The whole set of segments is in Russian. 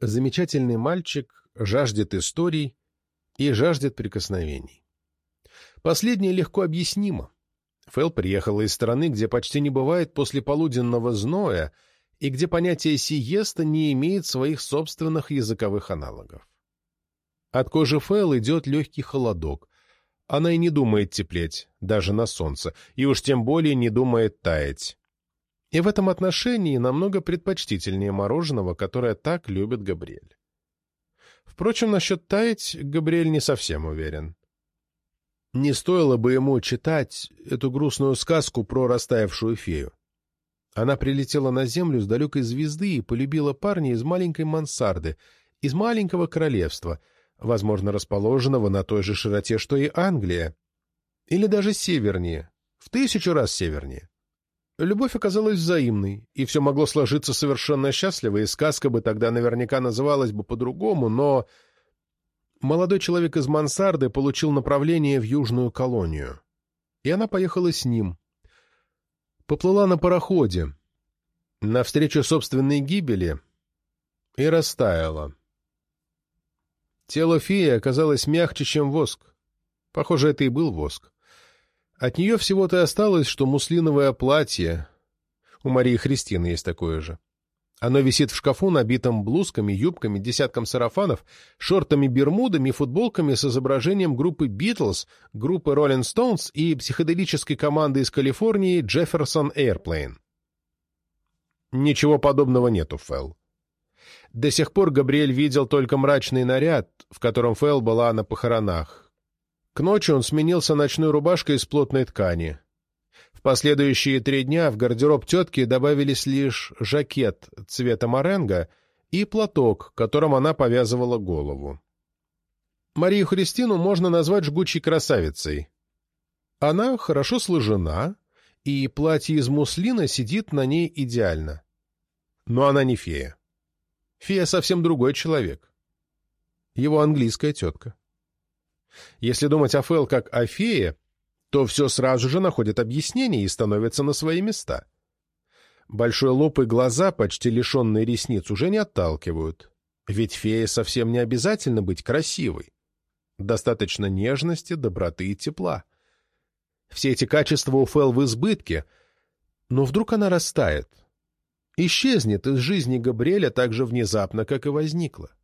Замечательный мальчик жаждет историй и жаждет прикосновений. Последнее легко объяснимо. Фэл приехала из страны, где почти не бывает послеполуденного зноя и где понятие сиеста не имеет своих собственных языковых аналогов. От кожи Фэл идет легкий холодок. Она и не думает теплеть, даже на солнце, и уж тем более не думает таять. И в этом отношении намного предпочтительнее мороженого, которое так любит Габриэль. Впрочем, насчет таять Габриэль не совсем уверен. Не стоило бы ему читать эту грустную сказку про растаявшую фею. Она прилетела на Землю с далекой звезды и полюбила парня из маленькой мансарды, из маленького королевства, возможно, расположенного на той же широте, что и Англия, или даже севернее, в тысячу раз севернее. Любовь оказалась взаимной, и все могло сложиться совершенно счастливо, и сказка бы тогда наверняка называлась бы по-другому, но молодой человек из мансарды получил направление в южную колонию, и она поехала с ним. Поплыла на пароходе, навстречу собственной гибели, и растаяла. Тело феи оказалось мягче, чем воск. Похоже, это и был воск. От нее всего-то осталось, что муслиновое платье. У Марии Христины есть такое же. Оно висит в шкафу, набитом блузками, юбками, десятком сарафанов, шортами-бермудами и футболками с изображением группы «Битлз», группы «Роллинг Стоунс» и психоделической команды из Калифорнии «Джефферсон Эйрплейн». Ничего подобного нету, Фэл. До сих пор Габриэль видел только мрачный наряд, в котором Фэл была на похоронах. К ночи он сменился ночной рубашкой из плотной ткани. В последующие три дня в гардероб тетки добавились лишь жакет цвета моренго и платок, которым она повязывала голову. Марию Христину можно назвать жгучей красавицей. Она хорошо сложена, и платье из муслина сидит на ней идеально. Но она не фея. Фея совсем другой человек. Его английская тетка. Если думать о Фэл как о фее, то все сразу же находит объяснение и становится на свои места. Большой лоб и глаза, почти лишенные ресниц, уже не отталкивают. Ведь фее совсем не обязательно быть красивой. Достаточно нежности, доброты и тепла. Все эти качества у Фэл в избытке, но вдруг она растает. Исчезнет из жизни Габриэля так же внезапно, как и возникла.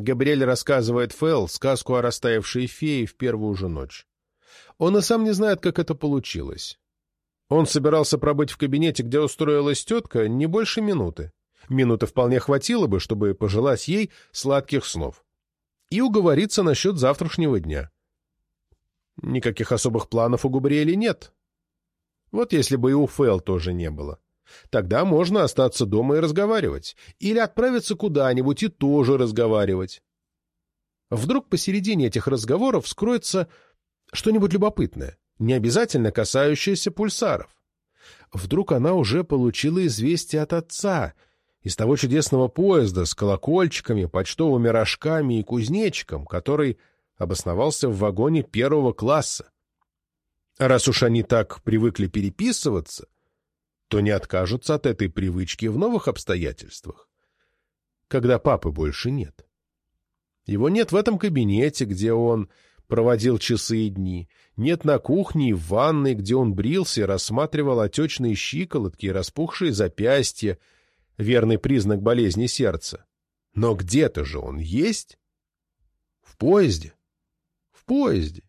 Габриэль рассказывает Фэл сказку о растаявшей фее в первую же ночь. Он и сам не знает, как это получилось. Он собирался пробыть в кабинете, где устроилась тетка, не больше минуты. Минуты вполне хватило бы, чтобы пожелать ей сладких снов. И уговориться насчет завтрашнего дня. Никаких особых планов у Габриэля нет. Вот если бы и у Фэл тоже не было. Тогда можно остаться дома и разговаривать. Или отправиться куда-нибудь и тоже разговаривать. Вдруг посередине этих разговоров скроется что-нибудь любопытное, не обязательно касающееся пульсаров. Вдруг она уже получила известие от отца из того чудесного поезда с колокольчиками, почтовыми рожками и кузнечиком, который обосновался в вагоне первого класса. раз уж они так привыкли переписываться — то не откажутся от этой привычки в новых обстоятельствах, когда папы больше нет. Его нет в этом кабинете, где он проводил часы и дни, нет на кухне и в ванной, где он брился и рассматривал отечные щиколотки и распухшие запястья, верный признак болезни сердца. Но где-то же он есть? В поезде. В поезде.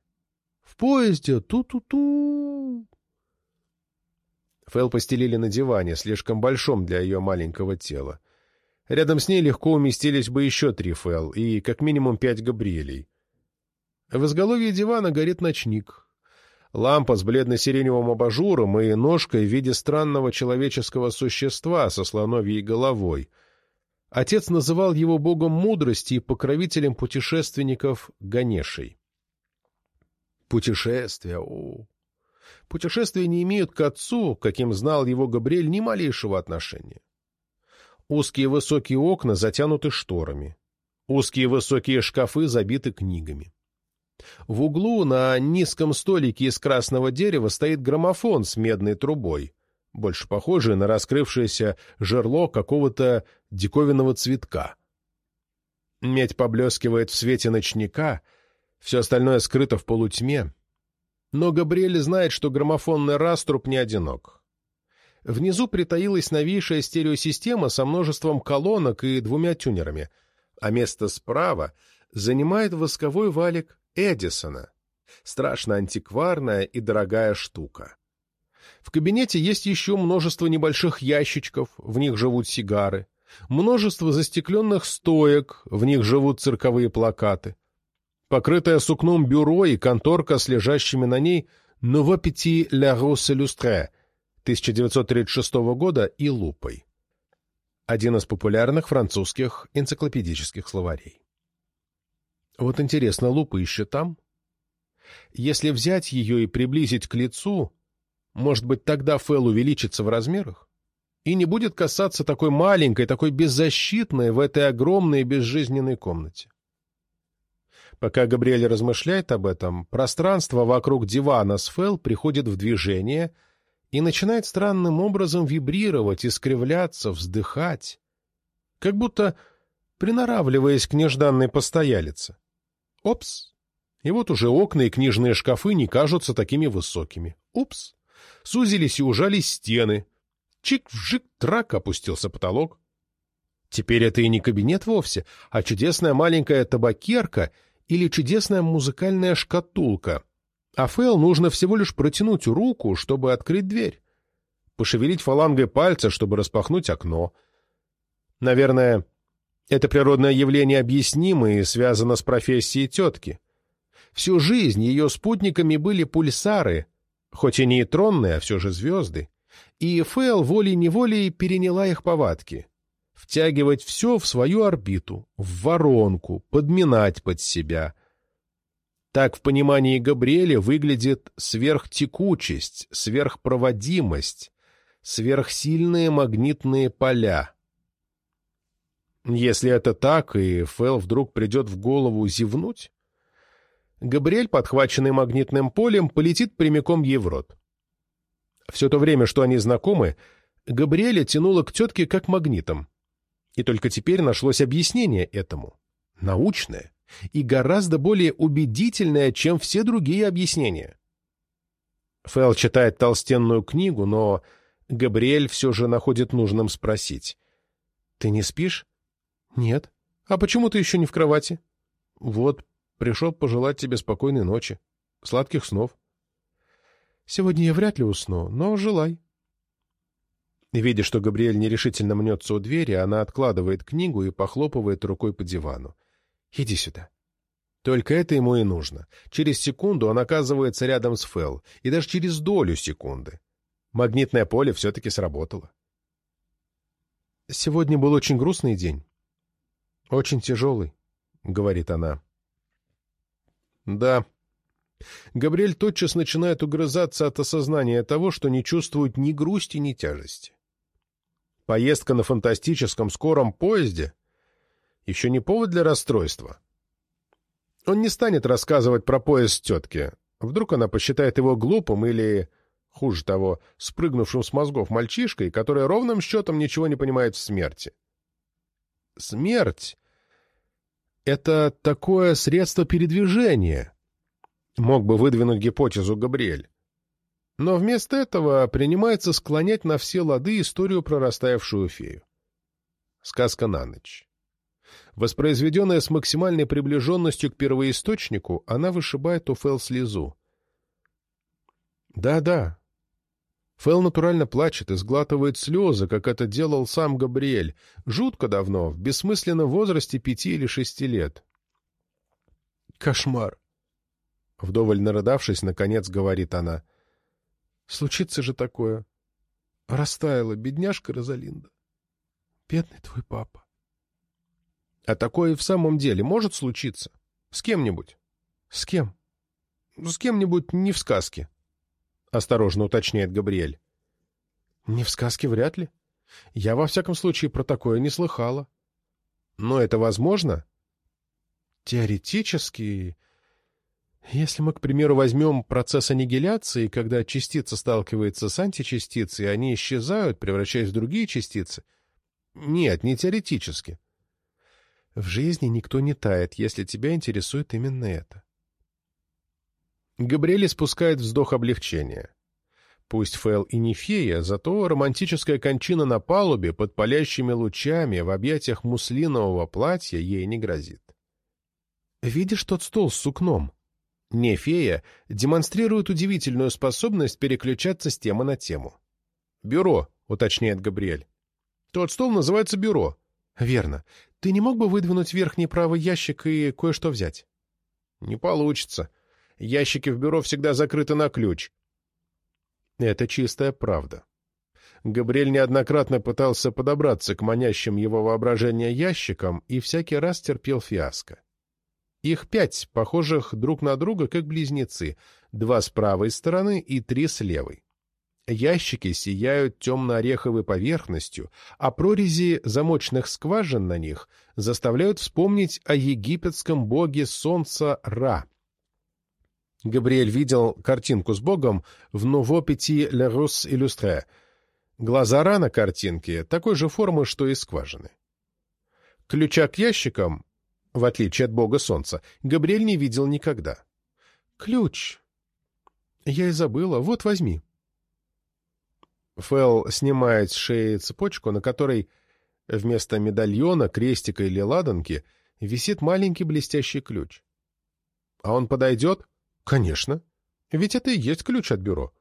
В поезде. Ту-ту-ту. Фэл постелили на диване, слишком большом для ее маленького тела. Рядом с ней легко уместились бы еще три Фэл и как минимум пять Габриэлей. В изголовье дивана горит ночник. Лампа с бледно-сиреневым абажуром и ножкой в виде странного человеческого существа со слоновьей головой. Отец называл его богом мудрости и покровителем путешественников Ганешей. Путешествия, о, Путешествия не имеют к отцу, каким знал его Габриэль, ни малейшего отношения. Узкие высокие окна затянуты шторами. Узкие высокие шкафы забиты книгами. В углу на низком столике из красного дерева стоит граммофон с медной трубой. больше похожие на раскрывшееся жерло какого-то диковинного цветка. Медь поблескивает в свете ночника, все остальное скрыто в полутьме. Но Габриэль знает, что граммофонный раструб не одинок. Внизу притаилась новейшая стереосистема со множеством колонок и двумя тюнерами, а место справа занимает восковой валик Эдисона, страшно антикварная и дорогая штука. В кабинете есть еще множество небольших ящичков, в них живут сигары, множество застекленных стоек, в них живут цирковые плакаты, покрытое сукном бюро и конторка с лежащими на ней «Nouveau Petit La Rousse Illustrée» 1936 года и лупой. Один из популярных французских энциклопедических словарей. Вот интересно, лупа еще там? Если взять ее и приблизить к лицу, может быть, тогда Фэл увеличится в размерах? И не будет касаться такой маленькой, такой беззащитной в этой огромной безжизненной комнате. Пока Габриэль размышляет об этом, пространство вокруг дивана с Фэл приходит в движение — и начинает странным образом вибрировать, искривляться, вздыхать, как будто приноравливаясь к нежданной постоялице. Опс! И вот уже окна и книжные шкафы не кажутся такими высокими. Упс! Сузились и ужались стены. Чик-вжик, трак опустился потолок. Теперь это и не кабинет вовсе, а чудесная маленькая табакерка или чудесная музыкальная шкатулка — а Фэл нужно всего лишь протянуть руку, чтобы открыть дверь. Пошевелить фалангой пальца, чтобы распахнуть окно. Наверное, это природное явление объяснимо и связано с профессией тетки. Всю жизнь ее спутниками были пульсары, хоть и нейтронные, а все же звезды. И Фэл волей-неволей переняла их повадки. Втягивать все в свою орбиту, в воронку, подминать под себя — так в понимании Габриэля выглядит сверхтекучесть, сверхпроводимость, сверхсильные магнитные поля. Если это так, и Фэл вдруг придет в голову зевнуть, Габриэль, подхваченный магнитным полем, полетит прямиком ей в рот. Все то время, что они знакомы, Габриэля тянуло к тетке как магнитом. И только теперь нашлось объяснение этому. Научное и гораздо более убедительное, чем все другие объяснения. Фэл читает толстенную книгу, но Габриэль все же находит нужным спросить. «Ты не спишь?» «Нет. А почему ты еще не в кровати?» «Вот, пришел пожелать тебе спокойной ночи, сладких снов». «Сегодня я вряд ли усну, но желай». Видя, что Габриэль нерешительно мнется у двери, она откладывает книгу и похлопывает рукой по дивану. Иди сюда. Только это ему и нужно. Через секунду он оказывается рядом с Фэл, и даже через долю секунды. Магнитное поле все-таки сработало. «Сегодня был очень грустный день. Очень тяжелый», — говорит она. «Да». Габриэль тотчас начинает угрызаться от осознания того, что не чувствует ни грусти, ни тяжести. Поездка на фантастическом скором поезде еще не повод для расстройства. Он не станет рассказывать про поезд тетки. Вдруг она посчитает его глупым или, хуже того, спрыгнувшим с мозгов мальчишкой, который ровным счетом ничего не понимает в смерти. Смерть — это такое средство передвижения, мог бы выдвинуть гипотезу Габриэль. Но вместо этого принимается склонять на все лады историю про растаявшую фею. Сказка на ночь. Воспроизведенная с максимальной приближенностью к первоисточнику, она вышибает у Фэл слезу. Да-да. Фэл натурально плачет и сглатывает слезы, как это делал сам Габриэль, жутко давно, в бессмысленном возрасте пяти или шести лет. Кошмар. Вдоволь нарыдавшись, наконец говорит она. Случится же такое. Растаяла бедняжка Розалинда. Бедный твой папа. А такое в самом деле может случиться? С кем-нибудь? С кем? С кем-нибудь не в сказке. Осторожно уточняет Габриэль. Не в сказке вряд ли. Я, во всяком случае, про такое не слыхала. Но это возможно? Теоретически... Если мы, к примеру, возьмем процесс аннигиляции, когда частица сталкивается с античастицей, они исчезают, превращаясь в другие частицы. Нет, не теоретически. В жизни никто не тает, если тебя интересует именно это. Габриэль спускает вздох облегчения. Пусть Фэл и не фея, зато романтическая кончина на палубе под палящими лучами в объятиях муслинового платья ей не грозит. «Видишь тот стол с сукном?» Не фея демонстрирует удивительную способность переключаться с темы на тему. «Бюро», — уточняет Габриэль. «Тот стол называется бюро». «Верно. Ты не мог бы выдвинуть верхний правый ящик и кое-что взять?» «Не получится. Ящики в бюро всегда закрыты на ключ». Это чистая правда. Габриэль неоднократно пытался подобраться к манящим его воображение ящикам и всякий раз терпел фиаско. Их пять, похожих друг на друга, как близнецы, два с правой стороны и три с левой. Ящики сияют темно-ореховой поверхностью, а прорези замочных скважин на них заставляют вспомнить о египетском боге солнца Ра. Габриэль видел картинку с богом в «Nouveau Petit Le Russe Illustré». Глаза Ра на картинке такой же формы, что и скважины. Ключа к ящикам в отличие от бога солнца, Габриэль не видел никогда. «Ключ!» «Я и забыла. Вот, возьми». Фэл снимает с шеи цепочку, на которой вместо медальона, крестика или ладанки висит маленький блестящий ключ. «А он подойдет?» «Конечно. Ведь это и есть ключ от бюро».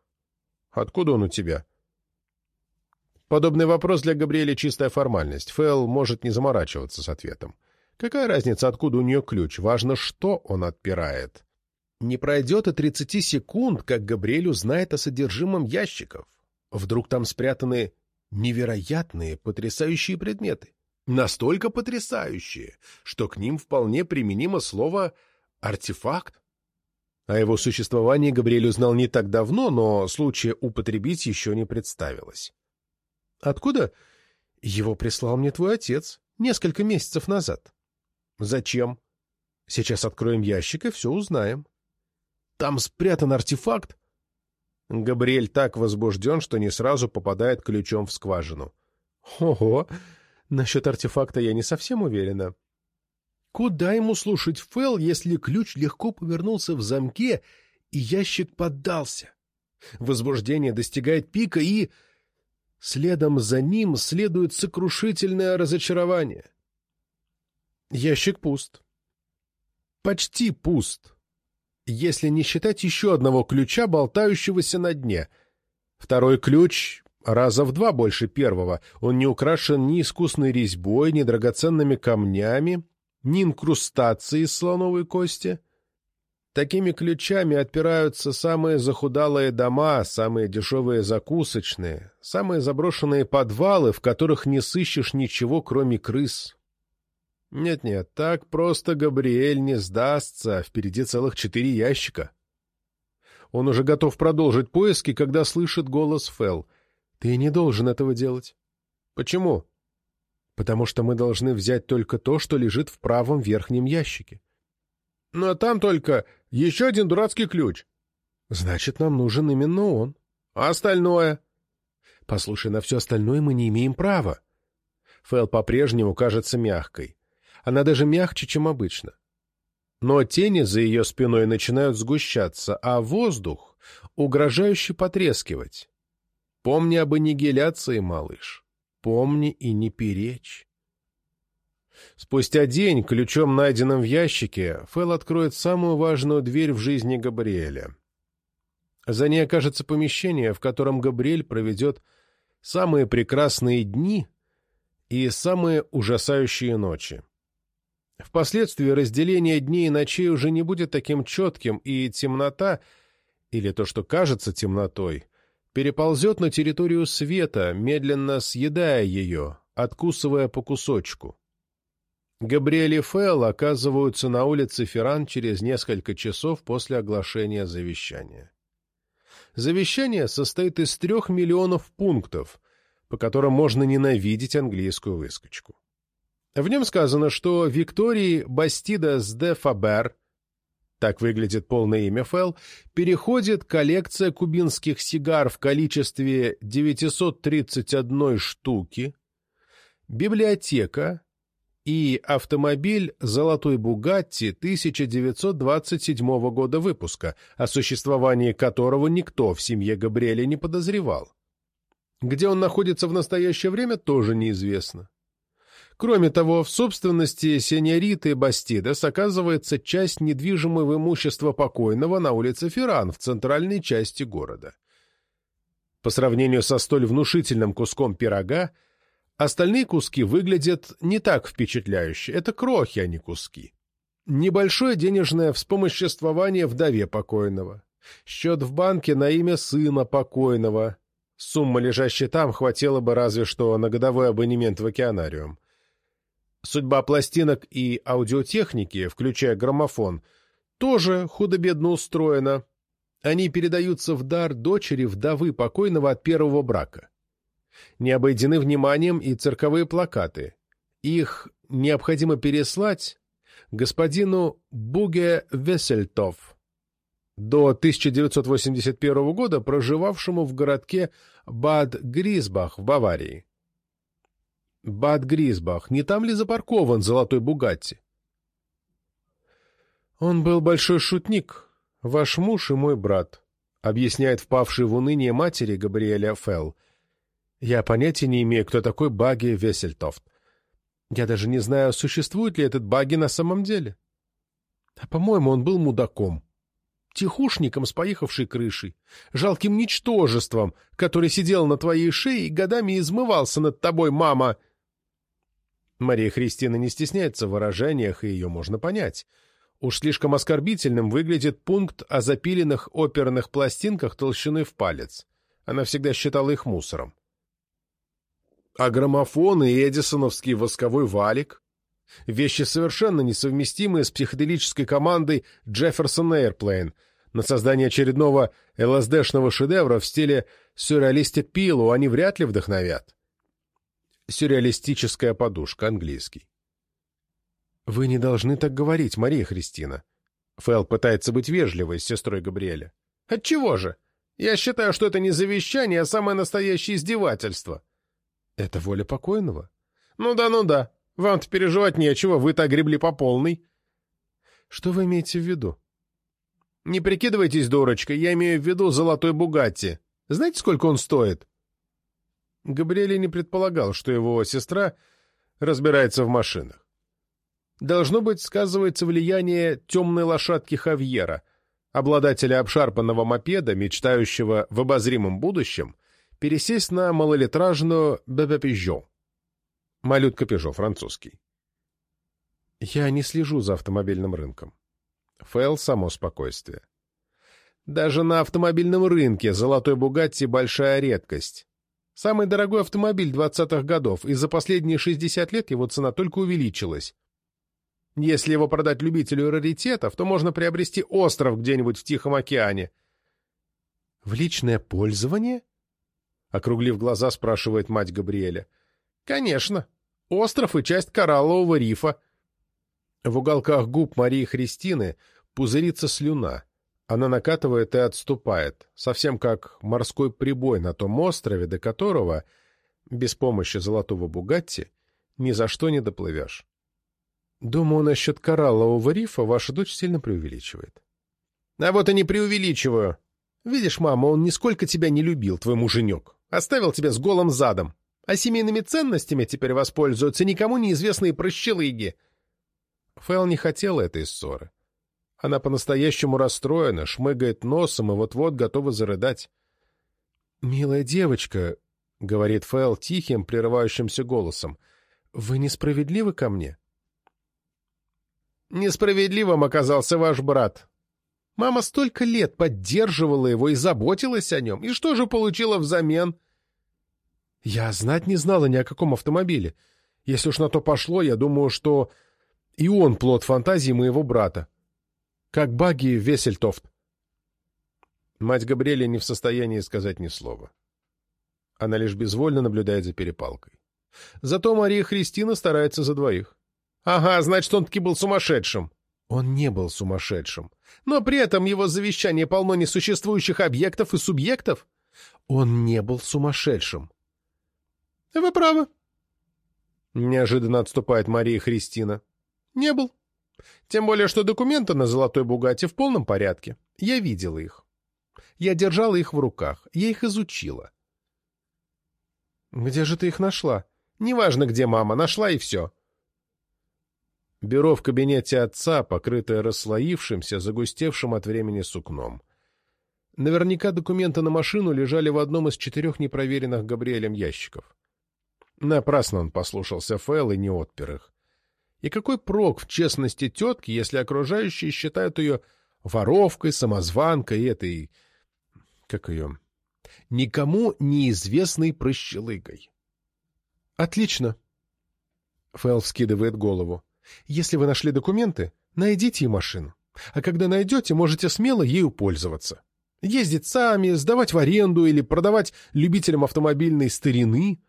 «Откуда он у тебя?» Подобный вопрос для Габриэля чистая формальность. Фэл может не заморачиваться с ответом. Какая разница, откуда у нее ключ? Важно, что он отпирает. Не пройдет и 30 секунд, как Габриэль узнает о содержимом ящиков. Вдруг там спрятаны невероятные, потрясающие предметы. Настолько потрясающие, что к ним вполне применимо слово «артефакт». О его существовании Габриэль узнал не так давно, но случая употребить еще не представилось. «Откуда?» «Его прислал мне твой отец несколько месяцев назад». Зачем? Сейчас откроем ящик и все узнаем. Там спрятан артефакт. Габриэль так возбужден, что не сразу попадает ключом в скважину. Ого! Насчет артефакта я не совсем уверена. Куда ему слушать Фэл, если ключ легко повернулся в замке, и ящик поддался? Возбуждение достигает пика, и... Следом за ним следует сокрушительное разочарование. Ящик пуст. Почти пуст. Если не считать еще одного ключа, болтающегося на дне. Второй ключ раза в два больше первого. Он не украшен ни искусной резьбой, ни драгоценными камнями, ни инкрустацией из слоновой кости. Такими ключами отпираются самые захудалые дома, самые дешевые закусочные, самые заброшенные подвалы, в которых не сыщешь ничего, кроме крыс. Нет-нет, так просто Габриэль не сдастся, впереди целых четыре ящика. Он уже готов продолжить поиски, когда слышит голос Фэл. «Ты не должен этого делать». «Почему?» «Потому что мы должны взять только то, что лежит в правом верхнем ящике». «Ну а там только еще один дурацкий ключ». «Значит, нам нужен именно он». «А остальное?» «Послушай, на все остальное мы не имеем права». Фэл по-прежнему кажется мягкой. Она даже мягче, чем обычно. Но тени за ее спиной начинают сгущаться, а воздух угрожающе потрескивать. Помни об аннигиляции, малыш. Помни и не перечь. Спустя день, ключом, найденным в ящике, Фэл откроет самую важную дверь в жизни Габриэля. За ней окажется помещение, в котором Габриэль проведет самые прекрасные дни и самые ужасающие ночи. Впоследствии разделение дней и ночей уже не будет таким четким, и темнота, или то, что кажется темнотой, переползет на территорию света, медленно съедая ее, откусывая по кусочку. Габриэль и Фэл оказываются на улице Ферран через несколько часов после оглашения завещания. Завещание состоит из трех миллионов пунктов, по которым можно ненавидеть английскую выскочку. В нем сказано, что Виктории Бастидас де Фабер, так выглядит полное имя Фэл, переходит коллекция кубинских сигар в количестве 931 штуки, библиотека и автомобиль «Золотой Бугатти» 1927 года выпуска, о существовании которого никто в семье Габриэля не подозревал. Где он находится в настоящее время, тоже неизвестно. Кроме того, в собственности сеньориты Бастидес оказывается часть недвижимого имущества покойного на улице Ферран в центральной части города. По сравнению со столь внушительным куском пирога, остальные куски выглядят не так впечатляюще. Это крохи, а не куски. Небольшое денежное вспомоществование вдове покойного. Счет в банке на имя сына покойного. Сумма, лежащая там, хватило бы разве что на годовой абонемент в океанариум. Судьба пластинок и аудиотехники, включая граммофон, тоже худо-бедно устроена. Они передаются в дар дочери вдовы покойного от первого брака. Не обойдены вниманием и цирковые плакаты. Их необходимо переслать господину Буге Весельтов, до 1981 года проживавшему в городке Бад Грисбах в Баварии. Бад Грисбах, не там ли запаркован золотой Бугатти? Он был большой шутник, ваш муж и мой брат, объясняет впавший в уныние матери Габриэля Фелл. Я понятия не имею, кто такой Баги Весельтофт. Я даже не знаю, существует ли этот Баги на самом деле. А, по-моему, он был мудаком. Тихушником с поехавшей крышей, жалким ничтожеством, который сидел на твоей шее и годами измывался над тобой, мама — Мария Христина не стесняется в выражениях, и ее можно понять. Уж слишком оскорбительным выглядит пункт о запиленных оперных пластинках толщиной в палец. Она всегда считала их мусором. А граммофон и эдисоновский восковой валик — вещи совершенно несовместимые с психоделической командой Jefferson Airplane на создание очередного ЛСДшного шедевра в стиле сюрреалистик пилу они вряд ли вдохновят. Сюрреалистическая подушка, английский. «Вы не должны так говорить, Мария Христина». Фэл пытается быть вежливой с сестрой Габриэля. «Отчего же? Я считаю, что это не завещание, а самое настоящее издевательство». «Это воля покойного?» «Ну да, ну да. Вам-то переживать нечего, вы-то огребли по полной». «Что вы имеете в виду?» «Не прикидывайтесь дурочкой, я имею в виду золотой Бугатти. Знаете, сколько он стоит?» Габриэль не предполагал, что его сестра разбирается в машинах. Должно быть, сказывается влияние темной лошадки Хавьера, обладателя обшарпанного мопеда, мечтающего в обозримом будущем пересесть на малолитражную Бебе Пежо. Малютка Пежо, французский. Я не слежу за автомобильным рынком. Фэл — само спокойствие. Даже на автомобильном рынке золотой Бугатти — большая редкость. Самый дорогой автомобиль 20-х годов, и за последние 60 лет его цена только увеличилась. Если его продать любителю раритетов, то можно приобрести остров где-нибудь в Тихом океане. — В личное пользование? — округлив глаза, спрашивает мать Габриэля. — Конечно. Остров и часть кораллового рифа. В уголках губ Марии Христины пузырится слюна. Она накатывает и отступает, совсем как морской прибой на том острове, до которого, без помощи золотого Бугатти, ни за что не доплывешь. Думаю, насчет кораллового рифа ваша дочь сильно преувеличивает. А вот и не преувеличиваю. Видишь, мама, он нисколько тебя не любил, твой муженек. Оставил тебя с голым задом. А семейными ценностями теперь воспользуются никому неизвестные прощелыги. Фэл не хотела этой ссоры. Она по-настоящему расстроена, шмыгает носом и вот-вот готова зарыдать. «Милая девочка», — говорит Фэл тихим, прерывающимся голосом, — «вы несправедливы ко мне?» «Несправедливым оказался ваш брат. Мама столько лет поддерживала его и заботилась о нем. И что же получила взамен?» «Я знать не знала ни о каком автомобиле. Если уж на то пошло, я думаю, что и он плод фантазии моего брата как баги Весельтофт. Мать Габриэля не в состоянии сказать ни слова. Она лишь безвольно наблюдает за перепалкой. Зато Мария Христина старается за двоих. Ага, значит, он таки был сумасшедшим. Он не был сумасшедшим. Но при этом его завещание полно несуществующих объектов и субъектов. Он не был сумасшедшим. — Вы правы. Неожиданно отступает Мария Христина. — Не был. Тем более, что документы на золотой Бугате в полном порядке. Я видела их. Я держала их в руках. Я их изучила. — Где же ты их нашла? — Неважно, где мама. Нашла и все. — Бюро в кабинете отца, покрытое расслоившимся, загустевшим от времени сукном. Наверняка документы на машину лежали в одном из четырех непроверенных Габриэлем ящиков. Напрасно он послушался Фэл и не отпер их. И какой прок в честности тетки, если окружающие считают ее воровкой, самозванкой этой... как ее... никому неизвестной прощелыгой? «Отлично!» Фэл вскидывает голову. Если вы нашли документы, найдите и машину. А когда найдете, можете смело ею пользоваться. Ездить сами, сдавать в аренду или продавать любителям автомобильной старины.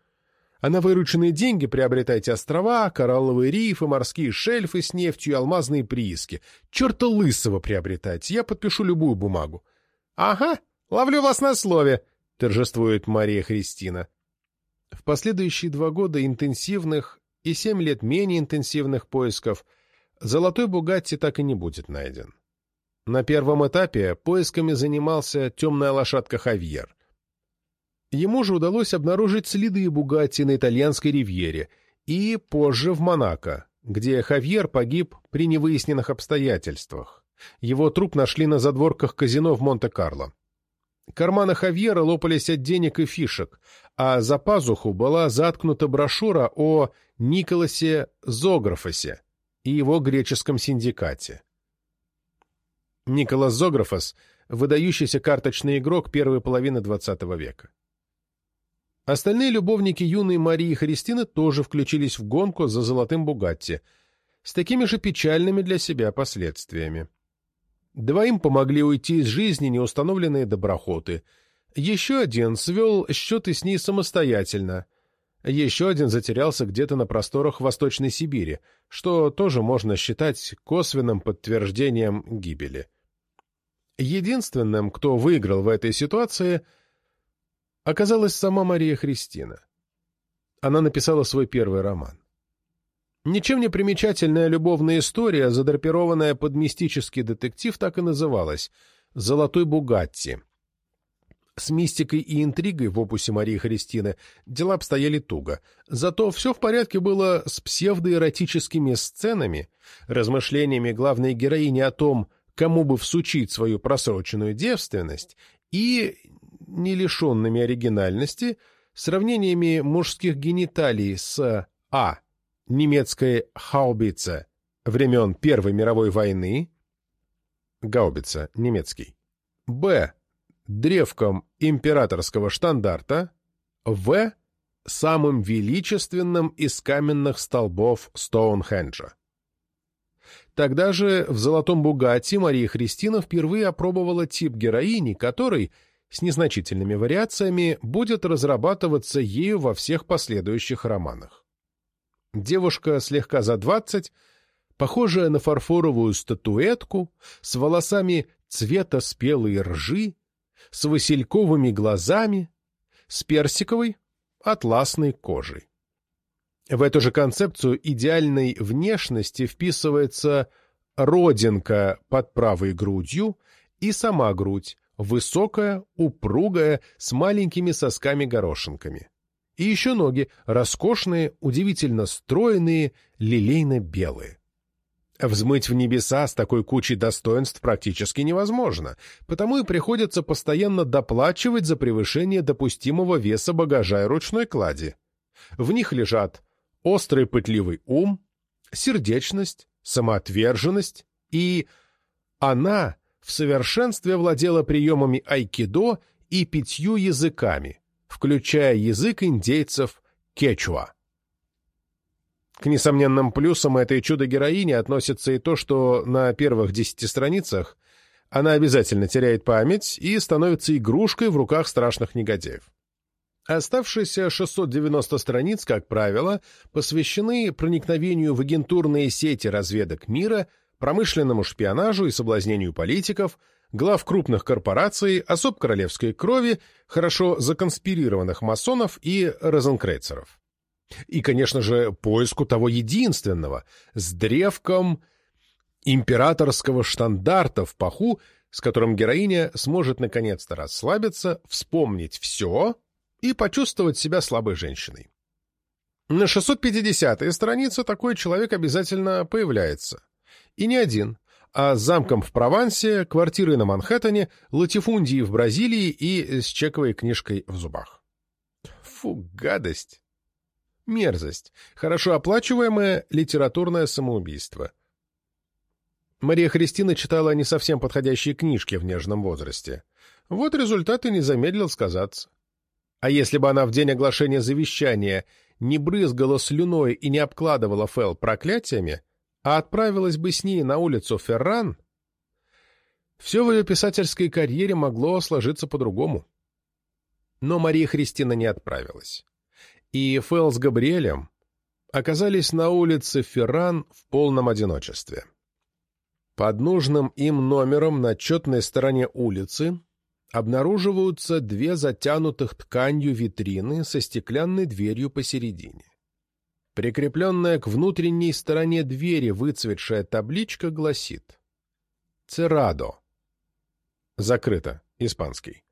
А на вырученные деньги приобретайте острова, коралловые рифы, морские шельфы с нефтью и алмазные прииски. Черта лысого приобретайте, я подпишу любую бумагу. — Ага, ловлю вас на слове, — торжествует Мария Христина. В последующие два года интенсивных и семь лет менее интенсивных поисков, золотой Бугатти так и не будет найден. На первом этапе поисками занимался темная лошадка Хавьер. Ему же удалось обнаружить следы Бугатти на итальянской ривьере и позже в Монако, где Хавьер погиб при невыясненных обстоятельствах. Его труп нашли на задворках казино в Монте-Карло. Карманы Хавьера лопались от денег и фишек, а за пазуху была заткнута брошюра о Николасе Зографосе и его греческом синдикате. Николас Зографос – выдающийся карточный игрок первой половины XX века. Остальные любовники юной Марии Христины тоже включились в гонку за золотым Бугатти, с такими же печальными для себя последствиями. Двоим помогли уйти из жизни неустановленные доброхоты. Еще один свел счеты с ней самостоятельно. Еще один затерялся где-то на просторах Восточной Сибири, что тоже можно считать косвенным подтверждением гибели. Единственным, кто выиграл в этой ситуации, оказалась сама Мария Христина. Она написала свой первый роман. Ничем не примечательная любовная история, задрапированная под мистический детектив, так и называлась «Золотой Бугатти». С мистикой и интригой в опусе Марии Христины дела обстояли туго. Зато все в порядке было с псевдоэротическими сценами, размышлениями главной героини о том, кому бы всучить свою просроченную девственность, и, не лишенными оригинальности, сравнениями мужских гениталий с А немецкой «хаубице» времен Первой мировой войны, гаубица, немецкий, б. древком императорского штандарта, в. самым величественным из каменных столбов Стоунхенджа. Тогда же в «Золотом Бугатти» Мария Христина впервые опробовала тип героини, который, с незначительными вариациями, будет разрабатываться ею во всех последующих романах. Девушка слегка за двадцать, похожая на фарфоровую статуэтку, с волосами цвета спелой ржи, с васильковыми глазами, с персиковой атласной кожей. В эту же концепцию идеальной внешности вписывается родинка под правой грудью и сама грудь, высокая, упругая, с маленькими сосками-горошинками. И еще ноги, роскошные, удивительно стройные, лилейно-белые. Взмыть в небеса с такой кучей достоинств практически невозможно, потому и приходится постоянно доплачивать за превышение допустимого веса багажа и ручной клади. В них лежат острый пытливый ум, сердечность, самоотверженность и... Она в совершенстве владела приемами айкидо и пятью языками, включая язык индейцев кечуа. К несомненным плюсам этой чудо-героини относится и то, что на первых десяти страницах она обязательно теряет память и становится игрушкой в руках страшных негодяев. Оставшиеся 690 страниц, как правило, посвящены проникновению в агентурные сети разведок мира, промышленному шпионажу и соблазнению политиков, глав крупных корпораций, особ королевской крови, хорошо законспирированных масонов и розенкрейцеров. И, конечно же, поиску того единственного, с древком императорского штандарта в паху, с которым героиня сможет наконец-то расслабиться, вспомнить все и почувствовать себя слабой женщиной. На 650-й странице такой человек обязательно появляется. И не один, а с замком в Провансе, квартирой на Манхэттене, латифундией в Бразилии и с чековой книжкой в зубах. Фу, гадость. Мерзость. Хорошо оплачиваемое литературное самоубийство. Мария Христина читала не совсем подходящие книжки в нежном возрасте. Вот результат и не замедлил сказаться. А если бы она в день оглашения завещания не брызгала слюной и не обкладывала Фэл проклятиями, а отправилась бы с ней на улицу Ферран, все в ее писательской карьере могло сложиться по-другому. Но Мария Христина не отправилась. И Фэл с Габриэлем оказались на улице Ферран в полном одиночестве. Под нужным им номером на четной стороне улицы обнаруживаются две затянутых тканью витрины со стеклянной дверью посередине. Прикрепленная к внутренней стороне двери выцветшая табличка гласит «Церадо». Закрыто. Испанский.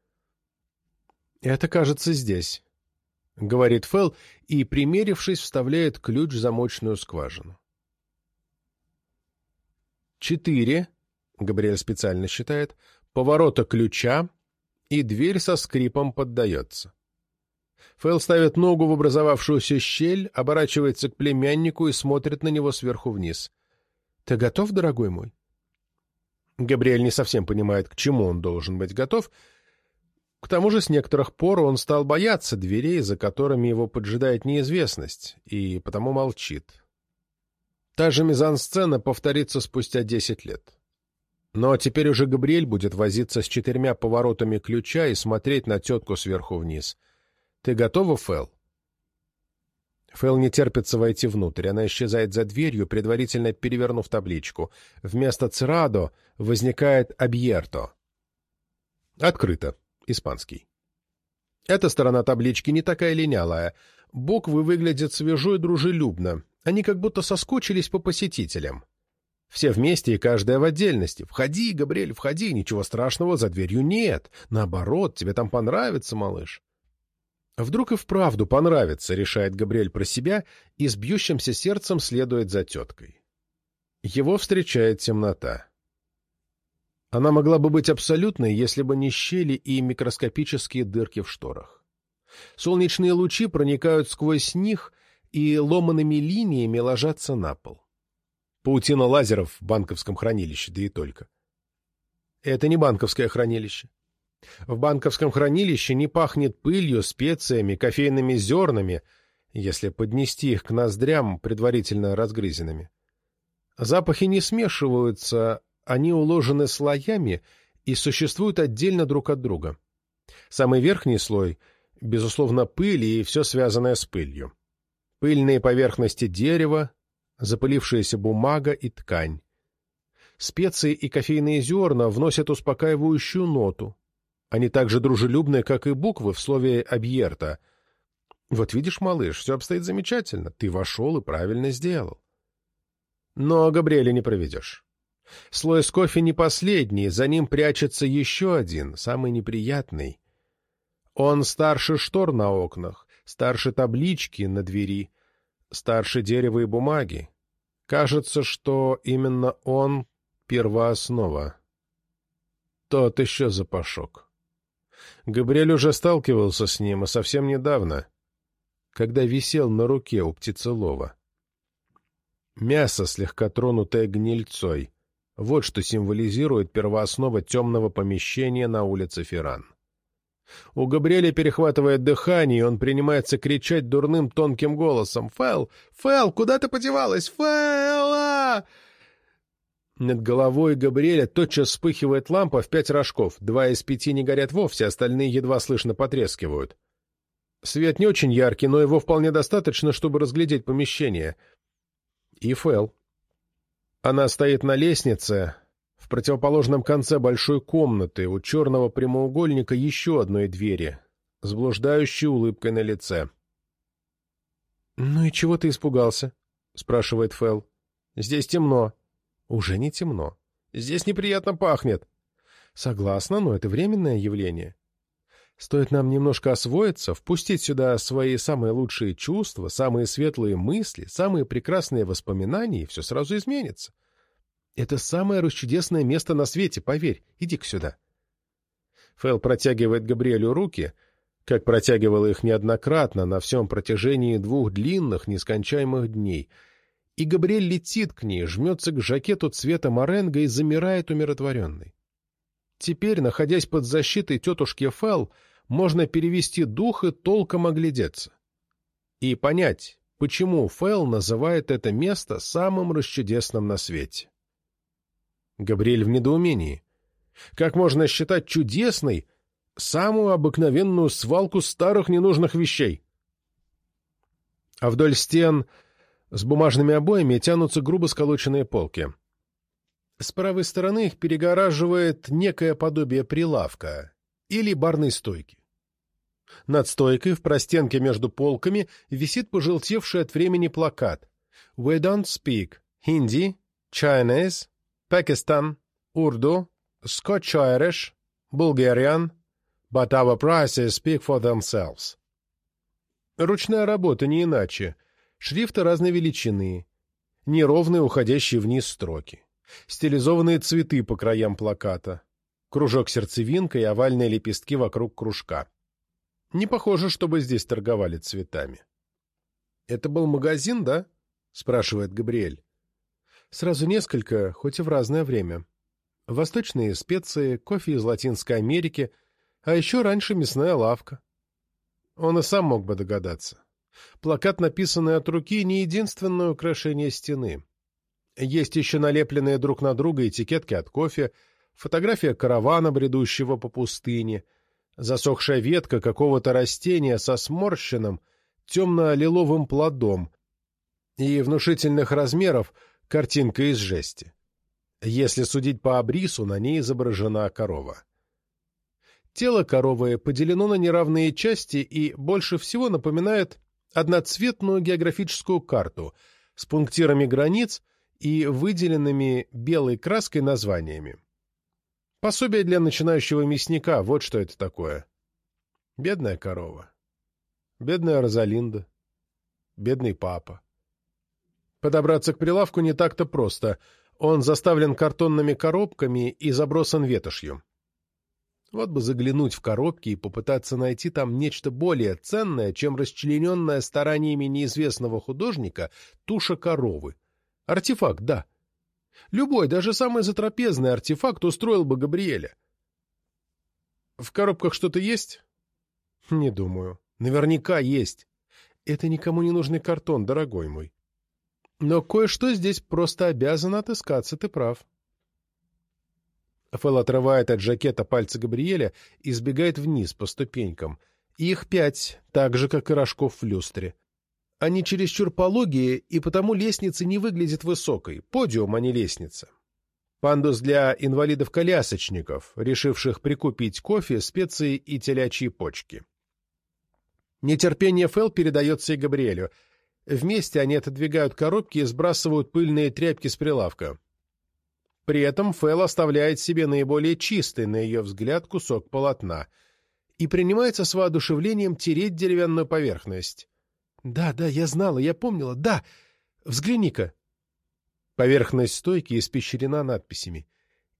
«Это, кажется, здесь», — говорит Фелл и, примерившись, вставляет ключ в замочную скважину. Четыре, Габриэль специально считает, поворота ключа, и дверь со скрипом поддается. Фэл ставит ногу в образовавшуюся щель, оборачивается к племяннику и смотрит на него сверху вниз. «Ты готов, дорогой мой?» Габриэль не совсем понимает, к чему он должен быть готов. К тому же с некоторых пор он стал бояться дверей, за которыми его поджидает неизвестность, и потому молчит. Та же мизансцена повторится спустя десять лет. Но теперь уже Габриэль будет возиться с четырьмя поворотами ключа и смотреть на тетку сверху вниз. «Ты готова, Фэл?» Фэл не терпится войти внутрь. Она исчезает за дверью, предварительно перевернув табличку. Вместо «Церадо» возникает «Абьерто». Открыто. Испанский. Эта сторона таблички не такая линялая. Буквы выглядят свежо и дружелюбно. Они как будто соскучились по посетителям. Все вместе и каждая в отдельности. Входи, Габриэль, входи, ничего страшного за дверью нет. Наоборот, тебе там понравится, малыш. Вдруг и вправду понравится, решает Габриэль про себя и с бьющимся сердцем следует за теткой. Его встречает темнота. Она могла бы быть абсолютной, если бы не щели и микроскопические дырки в шторах. Солнечные лучи проникают сквозь них и ломаными линиями ложатся на пол. Паутина лазеров в банковском хранилище, да и только. Это не банковское хранилище. В банковском хранилище не пахнет пылью, специями, кофейными зернами, если поднести их к ноздрям, предварительно разгрызенными. Запахи не смешиваются, они уложены слоями и существуют отдельно друг от друга. Самый верхний слой — безусловно, пыль и все связанное с пылью. Пыльные поверхности дерева, запылившаяся бумага и ткань. Специи и кофейные зерна вносят успокаивающую ноту. Они так же дружелюбны, как и буквы в слове «объерта». Вот видишь, малыш, все обстоит замечательно. Ты вошел и правильно сделал. Но Габриэля не проведешь. Слой с кофе не последний, за ним прячется еще один, самый неприятный. Он старше штор на окнах, старше таблички на двери, старше дерева и бумаги. Кажется, что именно он — первооснова. Тот еще запашок. Габриэль уже сталкивался с ним, и совсем недавно, когда висел на руке у птицелова. Мясо, слегка тронутое гнильцой. Вот что символизирует первооснова темного помещения на улице Ферран. У Габриэля перехватывает дыхание, и он принимается кричать дурным тонким голосом. «Фэл! Фэл! Куда ты подевалась? Фэла!» Над головой Габриэля тотчас вспыхивает лампа в пять рожков. Два из пяти не горят вовсе, остальные едва слышно потрескивают. Свет не очень яркий, но его вполне достаточно, чтобы разглядеть помещение. И Фэл. Она стоит на лестнице, в противоположном конце большой комнаты, у черного прямоугольника еще одной двери, с блуждающей улыбкой на лице. «Ну и чего ты испугался?» — спрашивает Фэл. «Здесь темно». «Уже не темно. Здесь неприятно пахнет». «Согласна, но это временное явление. Стоит нам немножко освоиться, впустить сюда свои самые лучшие чувства, самые светлые мысли, самые прекрасные воспоминания, и все сразу изменится. Это самое расчудесное место на свете, поверь. Иди-ка сюда. Фэл протягивает Габриэлю руки, как протягивал их неоднократно на всем протяжении двух длинных, нескончаемых дней. И Габриэль летит к ней, жмется к жакету цвета моренго и замирает умиротворенный. Теперь, находясь под защитой тетушки Фэл, можно перевести дух и толком оглядеться. И понять, почему Фэл называет это место самым расчудесным на свете. Габриэль в недоумении. Как можно считать чудесной самую обыкновенную свалку старых ненужных вещей? А вдоль стен с бумажными обоями тянутся грубо сколоченные полки. С правой стороны их перегораживает некое подобие прилавка или барной стойки. Над стойкой в простенке между полками висит пожелтевший от времени плакат «We don't speak Hindi, Chinese, Pakistan, Urdu, Scotch-Irish, Bulgarian, but our prices speak for themselves». Ручная работа, не иначе. Шрифты разной величины. Неровные уходящие вниз строки. Стилизованные цветы по краям плаката. Кружок-сердцевинка и овальные лепестки вокруг кружка. Не похоже, чтобы здесь торговали цветами. — Это был магазин, да? — спрашивает Габриэль. — Сразу несколько, хоть и в разное время. Восточные специи, кофе из Латинской Америки, а еще раньше мясная лавка. Он и сам мог бы догадаться. Плакат, написанный от руки, не единственное украшение стены. Есть еще налепленные друг на друга этикетки от кофе, фотография каравана, бредущего по пустыне — засохшая ветка какого-то растения со сморщенным, темно-лиловым плодом и внушительных размеров картинка из жести. Если судить по обрису, на ней изображена корова. Тело коровы поделено на неравные части и больше всего напоминает одноцветную географическую карту с пунктирами границ и выделенными белой краской названиями. Пособие для начинающего мясника, вот что это такое. Бедная корова. Бедная Розалинда. Бедный папа. Подобраться к прилавку не так-то просто. Он заставлен картонными коробками и забросан ветошью. Вот бы заглянуть в коробки и попытаться найти там нечто более ценное, чем расчлененная стараниями неизвестного художника туша коровы. Артефакт, да. Любой, даже самый затрапезный артефакт устроил бы Габриэля. В коробках что-то есть? Не думаю. Наверняка есть. Это никому не нужный картон, дорогой мой. Но кое-что здесь просто обязано отыскаться, ты прав. Фэл отрывает от жакета пальцы Габриэля и сбегает вниз по ступенькам. Их пять, так же, как и рожков в люстре. Они чересчур пологие, и потому лестница не выглядит высокой. Подиум, а не лестница. Пандус для инвалидов-колясочников, решивших прикупить кофе, специи и телячьи почки. Нетерпение Фэл передается и Габриэлю. Вместе они отодвигают коробки и сбрасывают пыльные тряпки с прилавка. При этом Фэл оставляет себе наиболее чистый, на ее взгляд, кусок полотна и принимается с воодушевлением тереть деревянную поверхность. «Да, да, я знала, я помнила, да! Взгляни-ка!» Поверхность стойки испещрена надписями.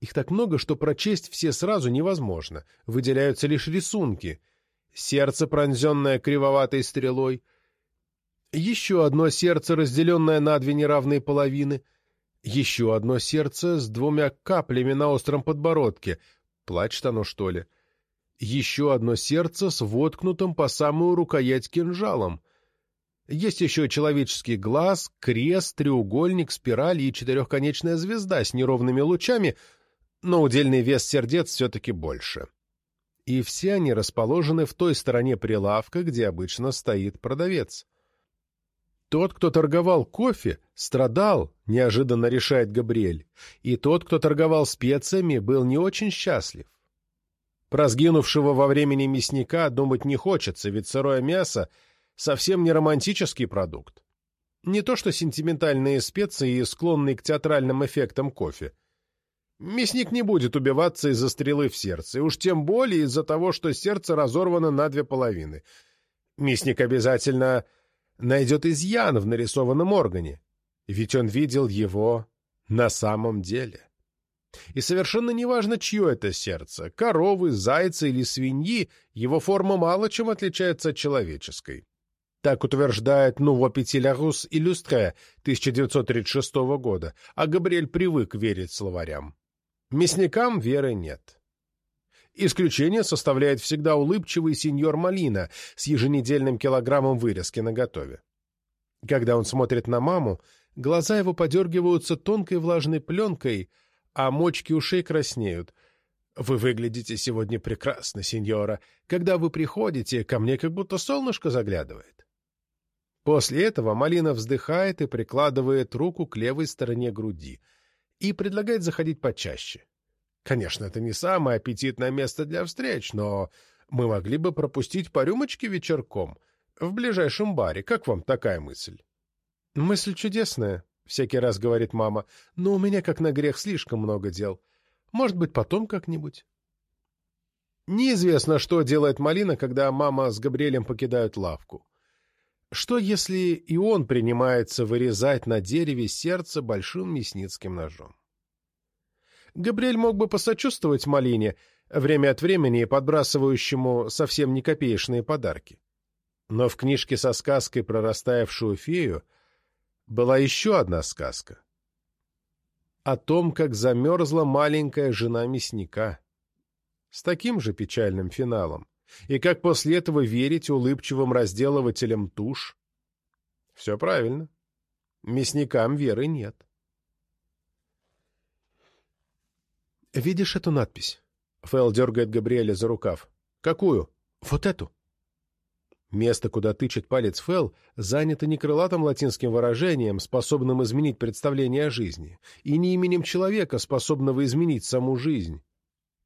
Их так много, что прочесть все сразу невозможно. Выделяются лишь рисунки. Сердце, пронзенное кривоватой стрелой. Еще одно сердце, разделенное на две неравные половины. Еще одно сердце с двумя каплями на остром подбородке. Плачет оно, что ли? Еще одно сердце с воткнутым по самую рукоять кинжалом. Есть еще человеческий глаз, крест, треугольник, спираль и четырехконечная звезда с неровными лучами, но удельный вес сердец все-таки больше. И все они расположены в той стороне прилавка, где обычно стоит продавец. Тот, кто торговал кофе, страдал, неожиданно решает Габриэль, и тот, кто торговал специями, был не очень счастлив. Про сгинувшего во времени мясника думать не хочется, ведь сырое мясо — совсем не романтический продукт. Не то что сентиментальные специи и склонные к театральным эффектам кофе. Мясник не будет убиваться из-за стрелы в сердце, уж тем более из-за того, что сердце разорвано на две половины. Мясник обязательно найдет изъян в нарисованном органе, ведь он видел его на самом деле. И совершенно неважно, чье это сердце — коровы, зайца или свиньи, его форма мало чем отличается от человеческой. Так утверждает Нуво Петилярус Иллюстре 1936 года, а Габриэль привык верить словарям. Мясникам веры нет. Исключение составляет всегда улыбчивый сеньор Малина с еженедельным килограммом вырезки наготове. Когда он смотрит на маму, глаза его подергиваются тонкой влажной пленкой — а мочки ушей краснеют. Вы выглядите сегодня прекрасно, сеньора. Когда вы приходите, ко мне как будто солнышко заглядывает. После этого Малина вздыхает и прикладывает руку к левой стороне груди и предлагает заходить почаще. Конечно, это не самое аппетитное место для встреч, но мы могли бы пропустить по рюмочке вечерком в ближайшем баре. Как вам такая мысль? Мысль чудесная, всякий раз говорит мама, но у меня, как на грех, слишком много дел. Может быть, потом как-нибудь. Неизвестно, что делает Малина, когда мама с Габриэлем покидают лавку. Что, если и он принимается вырезать на дереве сердце большим мясницким ножом? Габриэль мог бы посочувствовать Малине, время от времени подбрасывающему совсем не копеечные подарки. Но в книжке со сказкой про растаявшую фею была еще одна сказка. О том, как замерзла маленькая жена мясника. С таким же печальным финалом. И как после этого верить улыбчивым разделывателям туш? Все правильно. Мясникам веры нет. «Видишь эту надпись?» Фэл дергает Габриэля за рукав. «Какую?» «Вот эту». Место, куда тычет палец Фел, занято не крылатым латинским выражением, способным изменить представление о жизни, и не именем человека, способного изменить саму жизнь.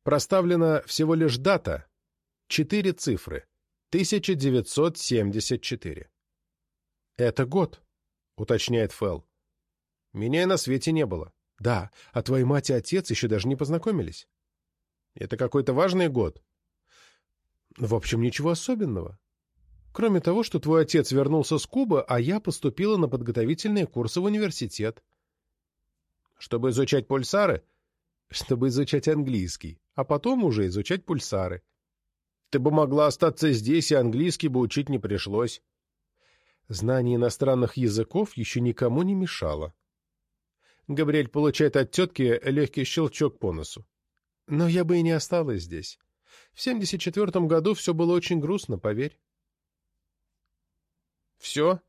Проставлена всего лишь дата, четыре цифры, 1974. «Это год», — уточняет Фел. «Меня и на свете не было». «Да, а твои мать и отец еще даже не познакомились». «Это какой-то важный год». «В общем, ничего особенного. Кроме того, что твой отец вернулся с Кубы, а я поступила на подготовительные курсы в университет. Чтобы изучать пульсары? Чтобы изучать английский, а потом уже изучать пульсары. Ты бы могла остаться здесь, и английский бы учить не пришлось. Знание иностранных языков еще никому не мешало. Габриэль получает от тетки легкий щелчок по носу. Но я бы и не осталась здесь. В 74-м году все было очень грустно, поверь. Все?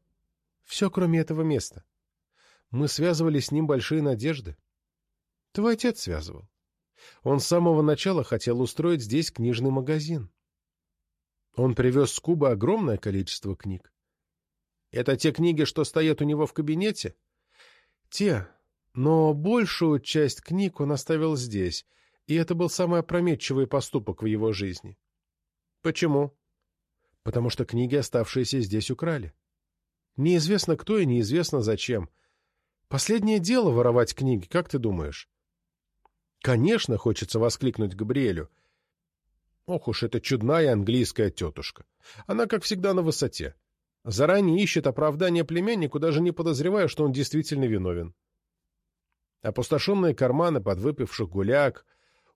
Все, кроме этого места. Мы связывали с ним большие надежды. Твой отец связывал. Он с самого начала хотел устроить здесь книжный магазин. Он привез с Кубы огромное количество книг. Это те книги, что стоят у него в кабинете? Те. Но большую часть книг он оставил здесь, и это был самый опрометчивый поступок в его жизни. Почему? Потому что книги, оставшиеся здесь, украли. Неизвестно кто и неизвестно зачем. Последнее дело воровать книги, как ты думаешь? Конечно, хочется воскликнуть Габриэлю. Ох уж эта чудная английская тетушка. Она, как всегда, на высоте. Заранее ищет оправдание племяннику, даже не подозревая, что он действительно виновен. Опустошенные карманы подвыпивших гуляк,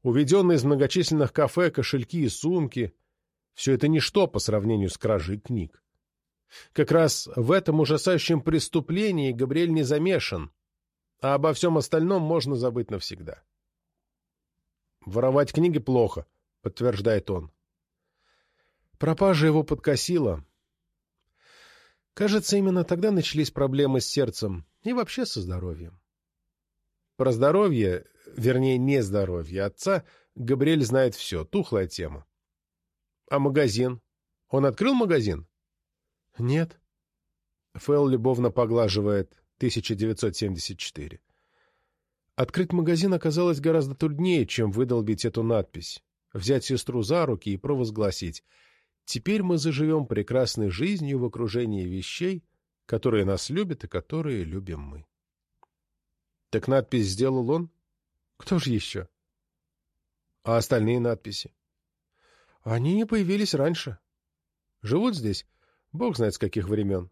уведенные из многочисленных кафе кошельки и сумки — все это ничто по сравнению с кражей книг. Как раз в этом ужасающем преступлении Габриэль не замешан, а обо всем остальном можно забыть навсегда. «Воровать книги плохо», — подтверждает он. Пропажа его подкосила. Кажется, именно тогда начались проблемы с сердцем и вообще со здоровьем. Про здоровье, вернее, не здоровье отца, Габриэль знает все, тухлая тема. А магазин? Он открыл магазин? Нет. Фэл любовно поглаживает 1974. Открыть магазин оказалось гораздо труднее, чем выдолбить эту надпись, взять сестру за руки и провозгласить «Теперь мы заживем прекрасной жизнью в окружении вещей, которые нас любят и которые любим мы». Так надпись сделал он? Кто же еще? А остальные надписи? Они не появились раньше. Живут здесь, бог знает с каких времен.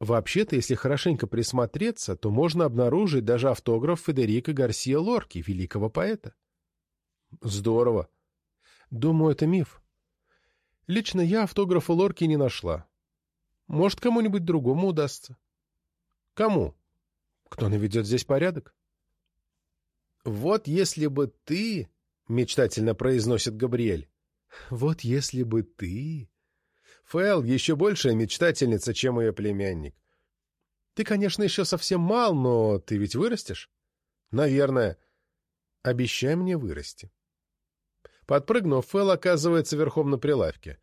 Вообще-то, если хорошенько присмотреться, то можно обнаружить даже автограф Федерико Гарсия Лорки, великого поэта. Здорово. Думаю, это миф. Лично я автографа Лорки не нашла. Может, кому-нибудь другому удастся. Кому? Кто наведет здесь порядок? Вот если бы ты, — мечтательно произносит Габриэль, — вот если бы ты... Фэл еще большая мечтательница, чем ее племянник. Ты, конечно, еще совсем мал, но ты ведь вырастешь? Наверное. Обещай мне вырасти. Подпрыгнув, Фэл оказывается верхом на прилавке.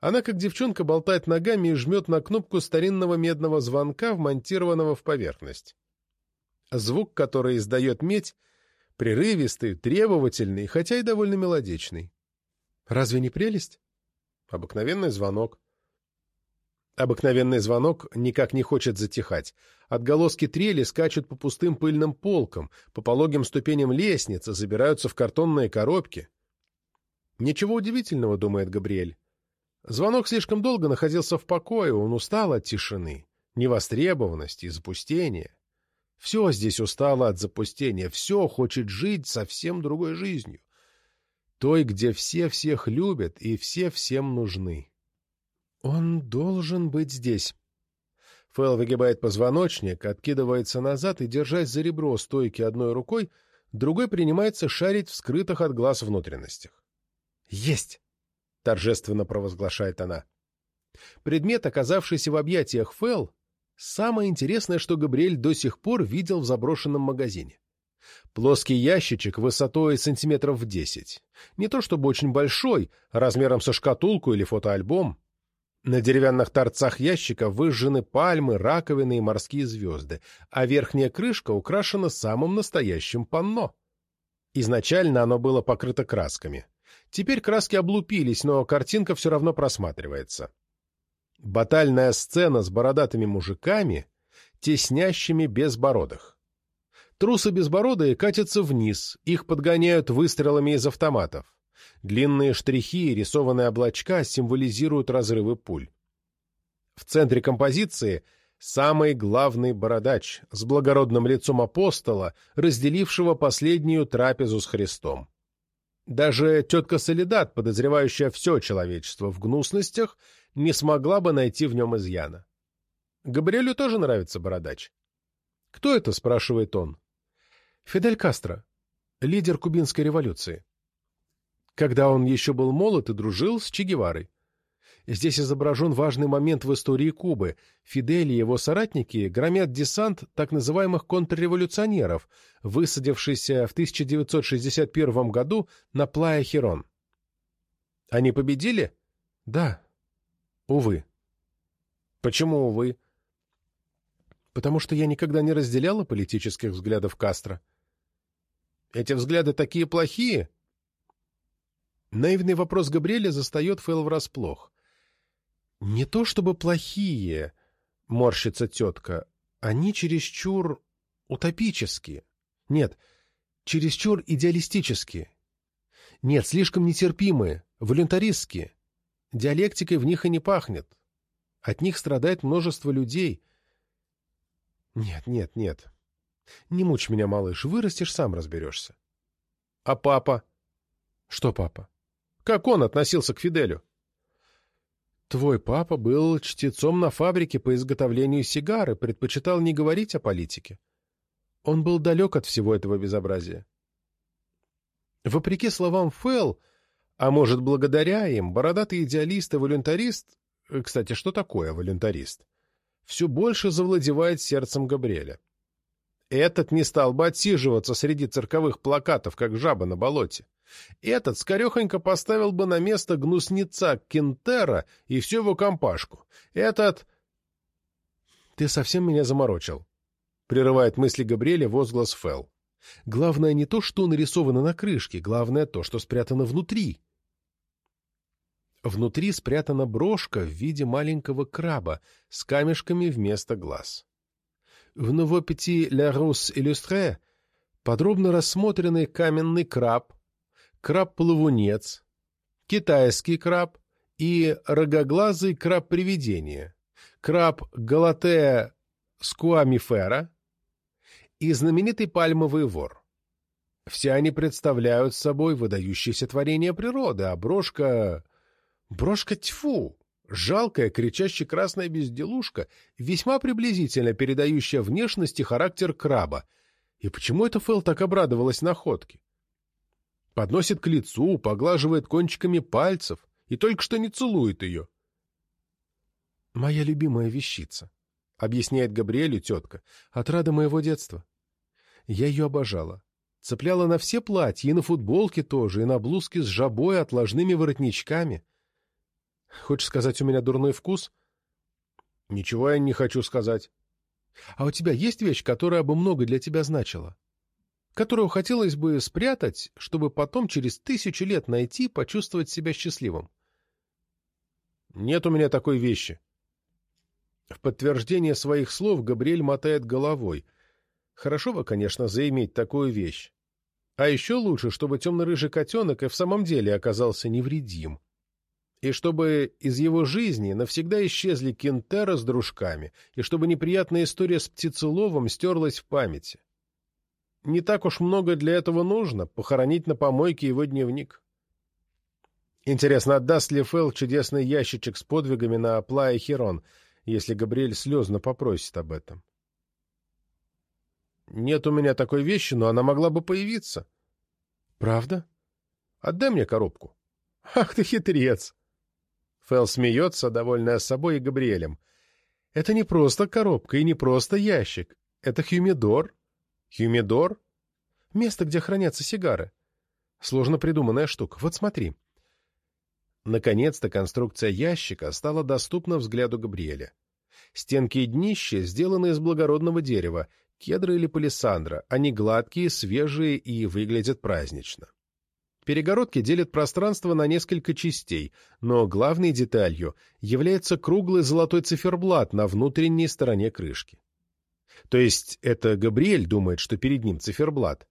Она, как девчонка, болтает ногами и жмет на кнопку старинного медного звонка, вмонтированного в поверхность. Звук, который издает медь, прерывистый, требовательный, хотя и довольно мелодичный. Разве не прелесть? Обыкновенный звонок. Обыкновенный звонок никак не хочет затихать. Отголоски трели скачут по пустым пыльным полкам, по пологим ступеням лестницы, забираются в картонные коробки. Ничего удивительного, думает Габриэль. Звонок слишком долго находился в покое, он устал от тишины, невостребованности и запустения. Все здесь устало от запустения, все хочет жить совсем другой жизнью. Той, где все всех любят и все всем нужны. Он должен быть здесь. Фэл выгибает позвоночник, откидывается назад и, держась за ребро стойки одной рукой, другой принимается шарить в скрытых от глаз внутренностях. «Есть!» — торжественно провозглашает она. Предмет, оказавшийся в объятиях Фэл, самое интересное, что Габриэль до сих пор видел в заброшенном магазине. Плоский ящичек высотой сантиметров в десять. Не то чтобы очень большой, размером со шкатулку или фотоальбом. На деревянных торцах ящика выжжены пальмы, раковины и морские звезды, а верхняя крышка украшена самым настоящим панно. Изначально оно было покрыто красками. Теперь краски облупились, но картинка все равно просматривается. Батальная сцена с бородатыми мужиками, теснящими безбородых. Трусы безбородые катятся вниз, их подгоняют выстрелами из автоматов. Длинные штрихи и рисованные облачка символизируют разрывы пуль. В центре композиции самый главный бородач с благородным лицом апостола, разделившего последнюю трапезу с Христом. Даже тетка Солидат, подозревающая все человечество в гнусностях, не смогла бы найти в нем изъяна. Габриэлю тоже нравится бородач. «Кто это?» — спрашивает он. Фидель Кастро, лидер кубинской революции. Когда он еще был молод и дружил с Че Геварой. Здесь изображен важный момент в истории Кубы. Фидель и его соратники громят десант так называемых контрреволюционеров, высадившийся в 1961 году на Плая-Херон. Они победили? Да. Увы. Почему увы? Потому что я никогда не разделяла политических взглядов Кастро. Эти взгляды такие плохие?» Наивный вопрос Габриэля застает Фэл врасплох. «Не то чтобы плохие», — морщится тетка, — «они чересчур утопические. Нет, чересчур идеалистические. Нет, слишком нетерпимые, волюнтаристские. Диалектикой в них и не пахнет. От них страдает множество людей. Нет, нет, нет. Не мучь меня, малыш, вырастешь, сам разберешься. А папа? Что папа? Как он относился к Фиделю? Твой папа был чтецом на фабрике по изготовлению сигары, предпочитал не говорить о политике. Он был далек от всего этого безобразия. Вопреки словам Фэл, а может, благодаря им, бородатый идеалист и волюнтарист, кстати, что такое волюнтарист, все больше завладевает сердцем Габриэля. Этот не стал бы отсиживаться среди цирковых плакатов, как жаба на болоте. Этот скорехонько поставил бы на место гнусница Кентера и всю его компашку. Этот... «Ты совсем меня заморочил», — прерывает мысли Габриэля возглас Фэл. «Главное не то, что нарисовано на крышке, главное то, что спрятано внутри». Внутри спрятана брошка в виде маленького краба с камешками вместо глаз. В «Новопети Ля Рус Иллюстре» подробно рассмотрены каменный краб, краб-плавунец, китайский краб и рогоглазый краб-привидение, краб Галатея скуамифера и знаменитый пальмовый вор. Все они представляют собой выдающееся творение природы, а брошка... Брошка тьфу! Жалкая, кричащая красная безделушка, весьма приблизительно передающая внешность и характер краба. И почему это Фэл так обрадовалась находке? Подносит к лицу, поглаживает кончиками пальцев и только что не целует ее. «Моя любимая вещица», — объясняет Габриэлю тетка, — «отрада моего детства. Я ее обожала. Цепляла на все платья, и на футболке тоже, и на блузке с жабой, отложными воротничками». Хочешь сказать, у меня дурной вкус? Ничего я не хочу сказать. А у тебя есть вещь, которая бы много для тебя значила? Которую хотелось бы спрятать, чтобы потом через тысячу лет найти, почувствовать себя счастливым? Нет у меня такой вещи. В подтверждение своих слов Габриэль мотает головой. Хорошо бы, конечно, заиметь такую вещь. А еще лучше, чтобы темно-рыжий котенок и в самом деле оказался невредим и чтобы из его жизни навсегда исчезли Кентера с дружками, и чтобы неприятная история с птицеловом стерлась в памяти. Не так уж много для этого нужно — похоронить на помойке его дневник. Интересно, отдаст ли Фэл чудесный ящичек с подвигами на Плая Херон, если Габриэль слезно попросит об этом? Нет у меня такой вещи, но она могла бы появиться. Правда? Отдай мне коробку. Ах ты хитрец! Фэл смеется, довольная собой и Габриэлем. Это не просто коробка и не просто ящик. Это хюмидор. Хюмидор? Место, где хранятся сигары. Сложно придуманная штука. Вот смотри. Наконец-то конструкция ящика стала доступна взгляду Габриэля. Стенки и днище сделаны из благородного дерева, кедра или палисандра. Они гладкие, свежие и выглядят празднично. Перегородки делят пространство на несколько частей, но главной деталью является круглый золотой циферблат на внутренней стороне крышки. То есть это Габриэль думает, что перед ним циферблат.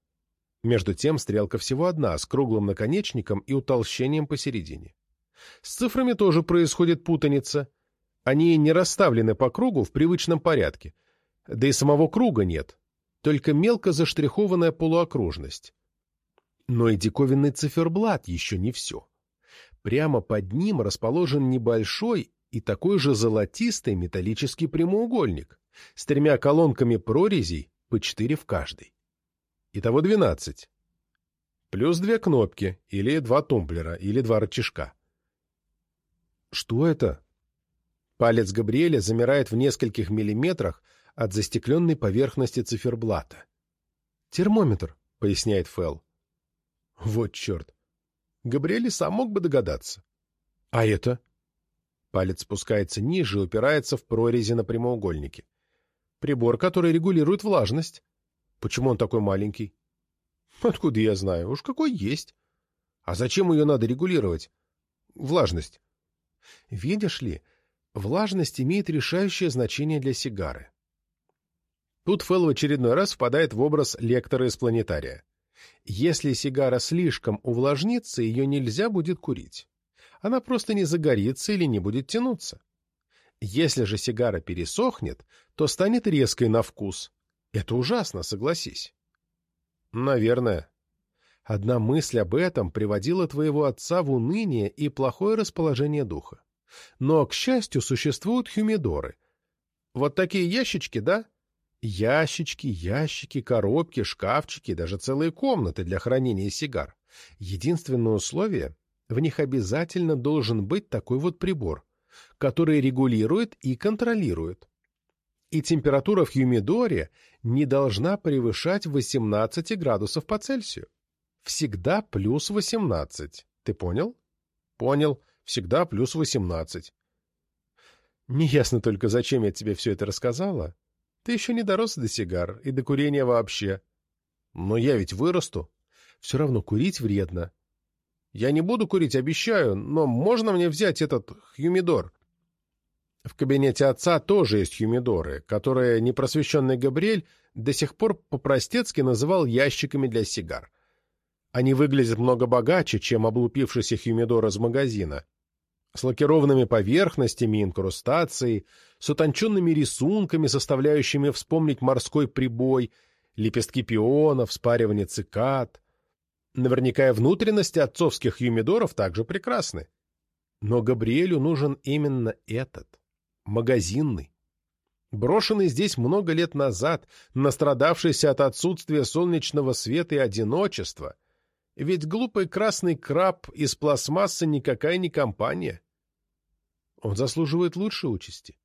Между тем стрелка всего одна, с круглым наконечником и утолщением посередине. С цифрами тоже происходит путаница. Они не расставлены по кругу в привычном порядке. Да и самого круга нет, только мелко заштрихованная полуокружность. Но и диковинный циферблат еще не все. Прямо под ним расположен небольшой и такой же золотистый металлический прямоугольник с тремя колонками прорезей по четыре в каждой. Итого двенадцать. Плюс две кнопки, или два тумблера, или два рычажка. Что это? Палец Габриэля замирает в нескольких миллиметрах от застекленной поверхности циферблата. «Термометр», — поясняет Фелл. Вот черт! Габриэль сам мог бы догадаться. А это? Палец спускается ниже и упирается в прорези на прямоугольнике. Прибор, который регулирует влажность. Почему он такой маленький? Откуда я знаю? Уж какой есть. А зачем ее надо регулировать? Влажность. Видишь ли, влажность имеет решающее значение для сигары. Тут Фэлл в очередной раз впадает в образ лектора из планетария. Если сигара слишком увлажнится, ее нельзя будет курить. Она просто не загорится или не будет тянуться. Если же сигара пересохнет, то станет резкой на вкус. Это ужасно, согласись. Наверное. Одна мысль об этом приводила твоего отца в уныние и плохое расположение духа. Но, к счастью, существуют хюмидоры. Вот такие ящички, да? Ящички, ящики, коробки, шкафчики, даже целые комнаты для хранения сигар. Единственное условие — в них обязательно должен быть такой вот прибор, который регулирует и контролирует. И температура в юмидоре не должна превышать 18 градусов по Цельсию. Всегда плюс 18. Ты понял? Понял. Всегда плюс 18. Неясно только, зачем я тебе все это рассказала. Ты еще не дорос до сигар и до курения вообще. Но я ведь вырасту. Все равно курить вредно. Я не буду курить, обещаю, но можно мне взять этот хюмидор? В кабинете отца тоже есть хюмидоры, которые непросвещенный Габриэль до сих пор по-простецки называл ящиками для сигар. Они выглядят много богаче, чем облупившийся хюмидор из магазина. С лакированными поверхностями, инкрустацией, с утонченными рисунками, составляющими вспомнить морской прибой, лепестки пионов, спаривание цикад. Наверняка и внутренности отцовских юмидоров также прекрасны. Но Габриэлю нужен именно этот, магазинный. Брошенный здесь много лет назад, настрадавшийся от отсутствия солнечного света и одиночества. Ведь глупый красный краб из пластмассы никакая не компания. Он заслуживает лучшей участи.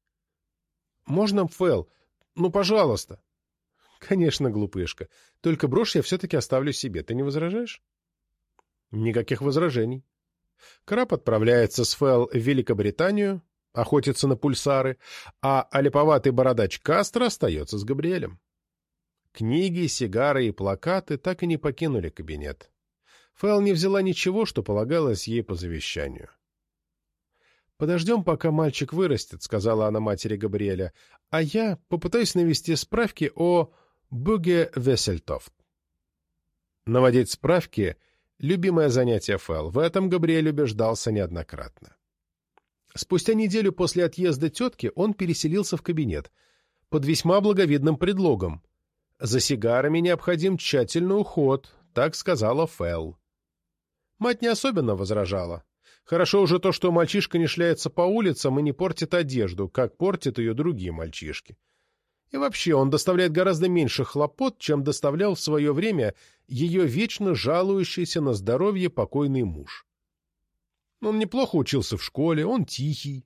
Можно, Фэл? Ну, пожалуйста. Конечно, глупышка. Только брошь я все-таки оставлю себе. Ты не возражаешь? Никаких возражений. Краб отправляется с Фэл в Великобританию, охотится на пульсары, а олиповатый бородач Кастро остается с Габриэлем. Книги, сигары и плакаты так и не покинули кабинет. Фэл не взяла ничего, что полагалось ей по завещанию. «Подождем, пока мальчик вырастет», — сказала она матери Габриэля, «а я попытаюсь навести справки о Буге Весельтофт». Наводить справки — любимое занятие Фэл. В этом Габриэль убеждался неоднократно. Спустя неделю после отъезда тетки он переселился в кабинет под весьма благовидным предлогом. «За сигарами необходим тщательный уход», — так сказала Фэл. Мать не особенно возражала. Хорошо уже то, что мальчишка не шляется по улицам и не портит одежду, как портят ее другие мальчишки. И вообще, он доставляет гораздо меньше хлопот, чем доставлял в свое время ее вечно жалующийся на здоровье покойный муж. Он неплохо учился в школе, он тихий.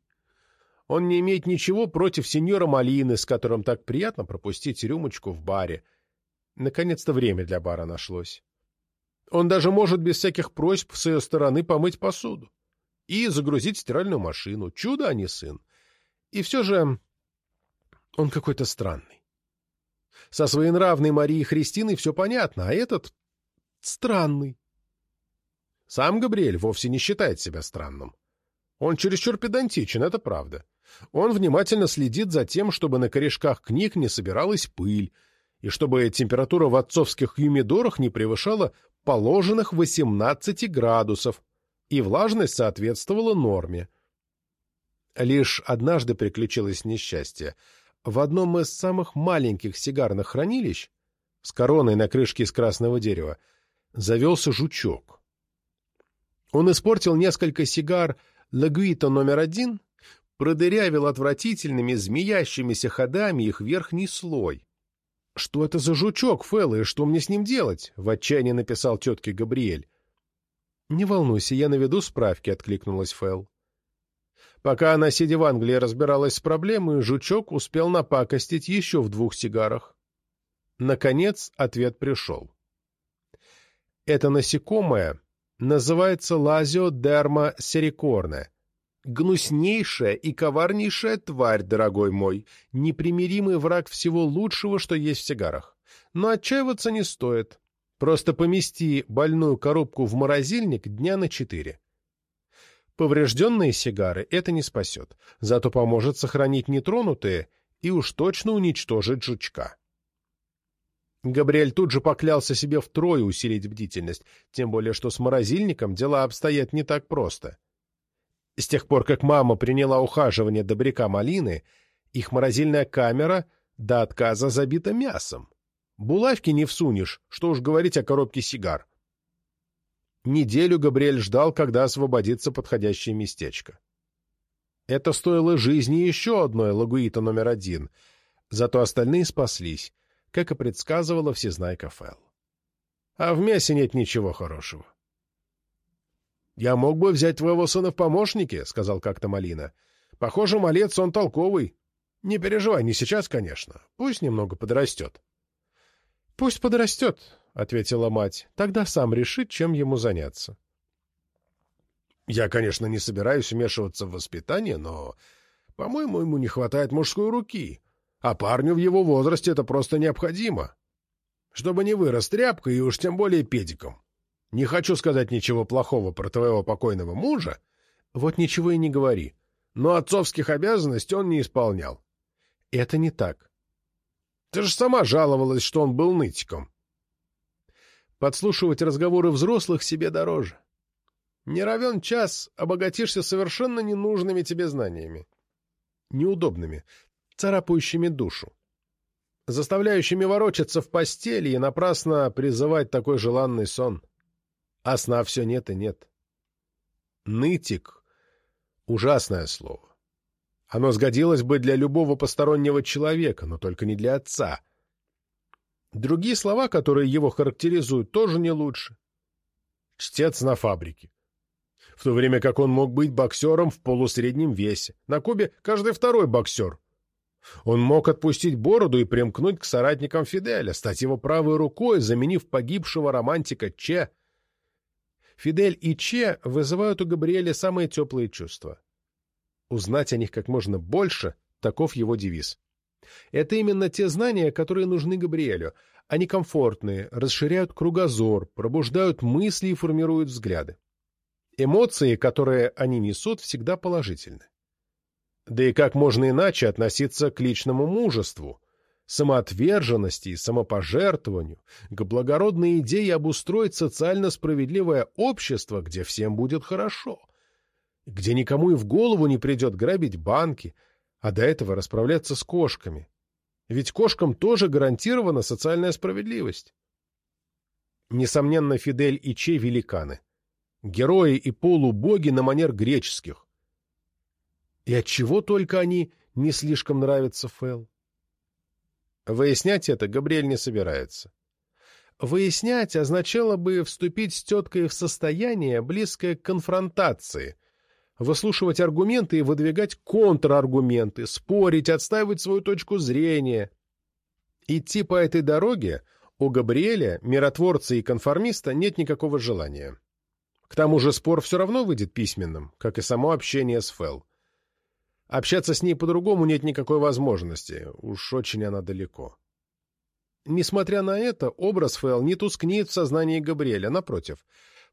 Он не имеет ничего против сеньора Малины, с которым так приятно пропустить рюмочку в баре. Наконец-то время для бара нашлось. Он даже может без всяких просьб с ее стороны помыть посуду и загрузить стиральную машину. Чудо, а не сын. И все же он какой-то странный. Со своей нравной Марией Христиной все понятно, а этот странный. Сам Габриэль вовсе не считает себя странным. Он чересчур педантичен, это правда. Он внимательно следит за тем, чтобы на корешках книг не собиралась пыль, и чтобы температура в отцовских юмидорах не превышала положенных 18 градусов, и влажность соответствовала норме. Лишь однажды приключилось несчастье. В одном из самых маленьких сигарных хранилищ, с короной на крышке из красного дерева, завелся жучок. Он испортил несколько сигар «Лагуито номер один», продырявил отвратительными змеящимися ходами их верхний слой. «Что это за жучок, Фэлла, что мне с ним делать?» — в отчаянии написал тетке Габриэль. «Не волнуйся, я наведу справки», — откликнулась Фэл. Пока она, сидя в Англии, разбиралась с проблемой, жучок успел напакостить еще в двух сигарах. Наконец ответ пришел. Это насекомое называется лазиодерма серикорне. Гнуснейшая и коварнейшая тварь, дорогой мой, непримиримый враг всего лучшего, что есть в сигарах. Но отчаиваться не стоит. Просто помести больную коробку в морозильник дня на четыре. Поврежденные сигары это не спасет, зато поможет сохранить нетронутые и уж точно уничтожить жучка. Габриэль тут же поклялся себе втрое усилить бдительность, тем более что с морозильником дела обстоят не так просто. С тех пор, как мама приняла ухаживание добряка малины, их морозильная камера до отказа забита мясом. Булавки не всунешь, что уж говорить о коробке сигар. Неделю Габриэль ждал, когда освободится подходящее местечко. Это стоило жизни еще одной лагуита номер один, зато остальные спаслись, как и предсказывала всезнайка Фелл. А в мясе нет ничего хорошего. «Я мог бы взять твоего сына в помощники», — сказал как-то Малина. «Похоже, малец он толковый. Не переживай, не сейчас, конечно. Пусть немного подрастет». — Пусть подрастет, — ответила мать. — Тогда сам решит, чем ему заняться. — Я, конечно, не собираюсь вмешиваться в воспитание, но По-моему, ему не хватает мужской руки, а парню в его возрасте это просто необходимо. Чтобы не вырос тряпкой и уж тем более педиком. Не хочу сказать ничего плохого про твоего покойного мужа. Вот ничего и не говори. Но отцовских обязанностей он не исполнял. Это не так. Ты же сама жаловалась, что он был нытиком. Подслушивать разговоры взрослых себе дороже. Не равен час, обогатишься совершенно ненужными тебе знаниями. Неудобными, царапающими душу. Заставляющими ворочаться в постели и напрасно призывать такой желанный сон. А сна все нет и нет. Нытик — ужасное слово. Оно сгодилось бы для любого постороннего человека, но только не для отца. Другие слова, которые его характеризуют, тоже не лучше. Чтец на фабрике. В то время как он мог быть боксером в полусреднем весе. На Кубе каждый второй боксер. Он мог отпустить бороду и примкнуть к соратникам Фиделя, стать его правой рукой, заменив погибшего романтика Че. Фидель и Че вызывают у Габриэля самые теплые чувства узнать о них как можно больше, таков его девиз. Это именно те знания, которые нужны Габриэлю. Они комфортные, расширяют кругозор, пробуждают мысли и формируют взгляды. Эмоции, которые они несут, всегда положительны. Да и как можно иначе относиться к личному мужеству, самоотверженности и самопожертвованию, к благородной идее обустроить социально справедливое общество, где всем будет хорошо – где никому и в голову не придет грабить банки, а до этого расправляться с кошками. Ведь кошкам тоже гарантирована социальная справедливость. Несомненно, Фидель и Че великаны. Герои и полубоги на манер греческих. И отчего только они не слишком нравятся Фэл? Выяснять это Габриэль не собирается. Выяснять означало бы вступить с теткой в состояние, близкое к конфронтации, выслушивать аргументы и выдвигать контраргументы, спорить, отстаивать свою точку зрения. Идти по этой дороге у Габриэля, миротворца и конформиста, нет никакого желания. К тому же спор все равно выйдет письменным, как и само общение с Фэл. Общаться с ней по-другому нет никакой возможности, уж очень она далеко. Несмотря на это, образ Фэл не тускнеет в сознании Габриэля, напротив.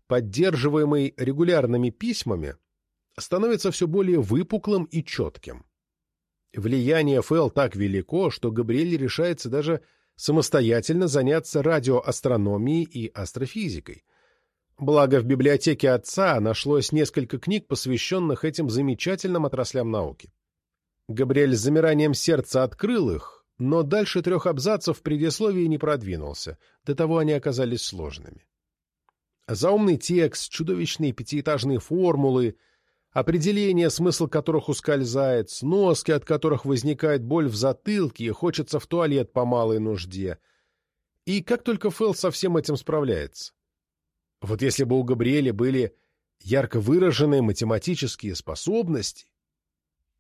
Поддерживаемый регулярными письмами, становится все более выпуклым и четким. Влияние Фэл так велико, что Габриэль решается даже самостоятельно заняться радиоастрономией и астрофизикой. Благо, в библиотеке отца нашлось несколько книг, посвященных этим замечательным отраслям науки. Габриэль с замиранием сердца открыл их, но дальше трех абзацев в предисловии не продвинулся, до того они оказались сложными. Заумный текст, чудовищные пятиэтажные формулы — определения, смысл которых ускользает, сноски, от которых возникает боль в затылке и хочется в туалет по малой нужде. И как только Фэл со всем этим справляется? Вот если бы у Габриэля были ярко выраженные математические способности,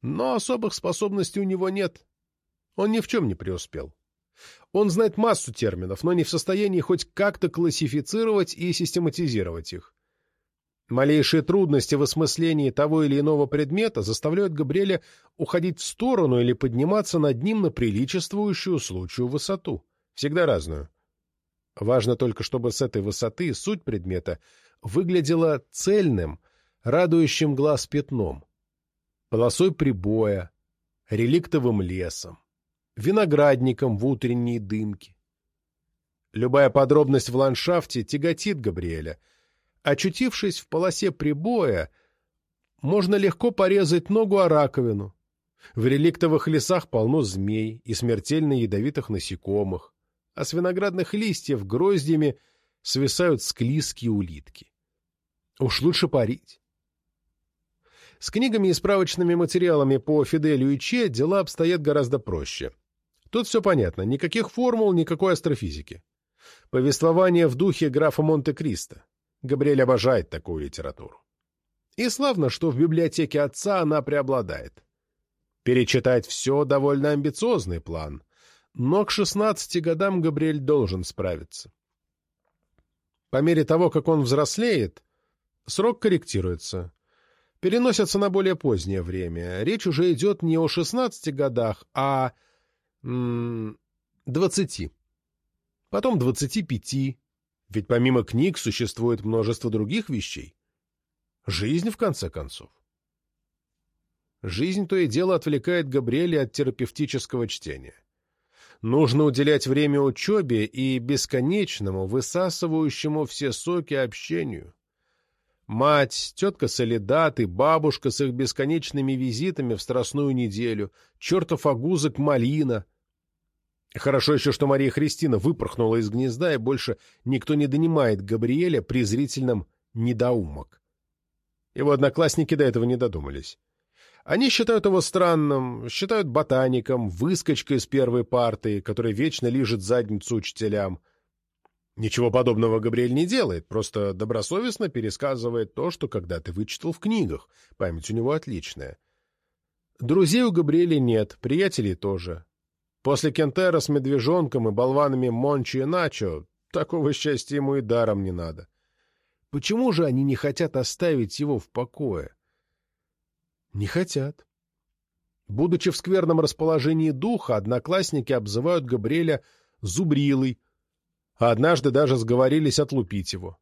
но особых способностей у него нет. Он ни в чем не преуспел. Он знает массу терминов, но не в состоянии хоть как-то классифицировать и систематизировать их. Малейшие трудности в осмыслении того или иного предмета заставляют Габриэля уходить в сторону или подниматься над ним на приличествующую случаю высоту, всегда разную. Важно только, чтобы с этой высоты суть предмета выглядела цельным, радующим глаз пятном, полосой прибоя, реликтовым лесом, виноградником в утренней дымке. Любая подробность в ландшафте тяготит Габриэля — Очутившись в полосе прибоя, можно легко порезать ногу о раковину. В реликтовых лесах полно змей и смертельно ядовитых насекомых, а с виноградных листьев гроздьями свисают склизкие улитки. Уж лучше парить. С книгами и справочными материалами по Фиделю и Че дела обстоят гораздо проще. Тут все понятно, никаких формул, никакой астрофизики. Повествование в духе графа Монте-Кристо. Габриэль обожает такую литературу. И славно, что в библиотеке отца она преобладает. Перечитать все — довольно амбициозный план, но к 16 годам Габриэль должен справиться. По мере того, как он взрослеет, срок корректируется. переносятся на более позднее время. Речь уже идет не о 16 годах, а м 20. Потом 25. Ведь помимо книг существует множество других вещей. Жизнь, в конце концов. Жизнь то и дело отвлекает Габриэля от терапевтического чтения. Нужно уделять время учебе и бесконечному, высасывающему все соки общению. Мать, тетка Солидат и бабушка с их бесконечными визитами в Страстную неделю, чертов огузок Малина. Хорошо еще, что Мария Христина выпорхнула из гнезда, и больше никто не донимает Габриэля презрительным «недоумок». Его одноклассники до этого не додумались. Они считают его странным, считают ботаником, выскочкой из первой парты, который вечно лижет задницу учителям. Ничего подобного Габриэль не делает, просто добросовестно пересказывает то, что когда-то вычитал в книгах. Память у него отличная. Друзей у Габриэля нет, приятелей тоже. После Кентера с медвежонком и болванами Мончи и Начо такого счастья ему и даром не надо. Почему же они не хотят оставить его в покое? Не хотят. Будучи в скверном расположении духа, одноклассники обзывают Габриэля «зубрилой», а однажды даже сговорились отлупить его.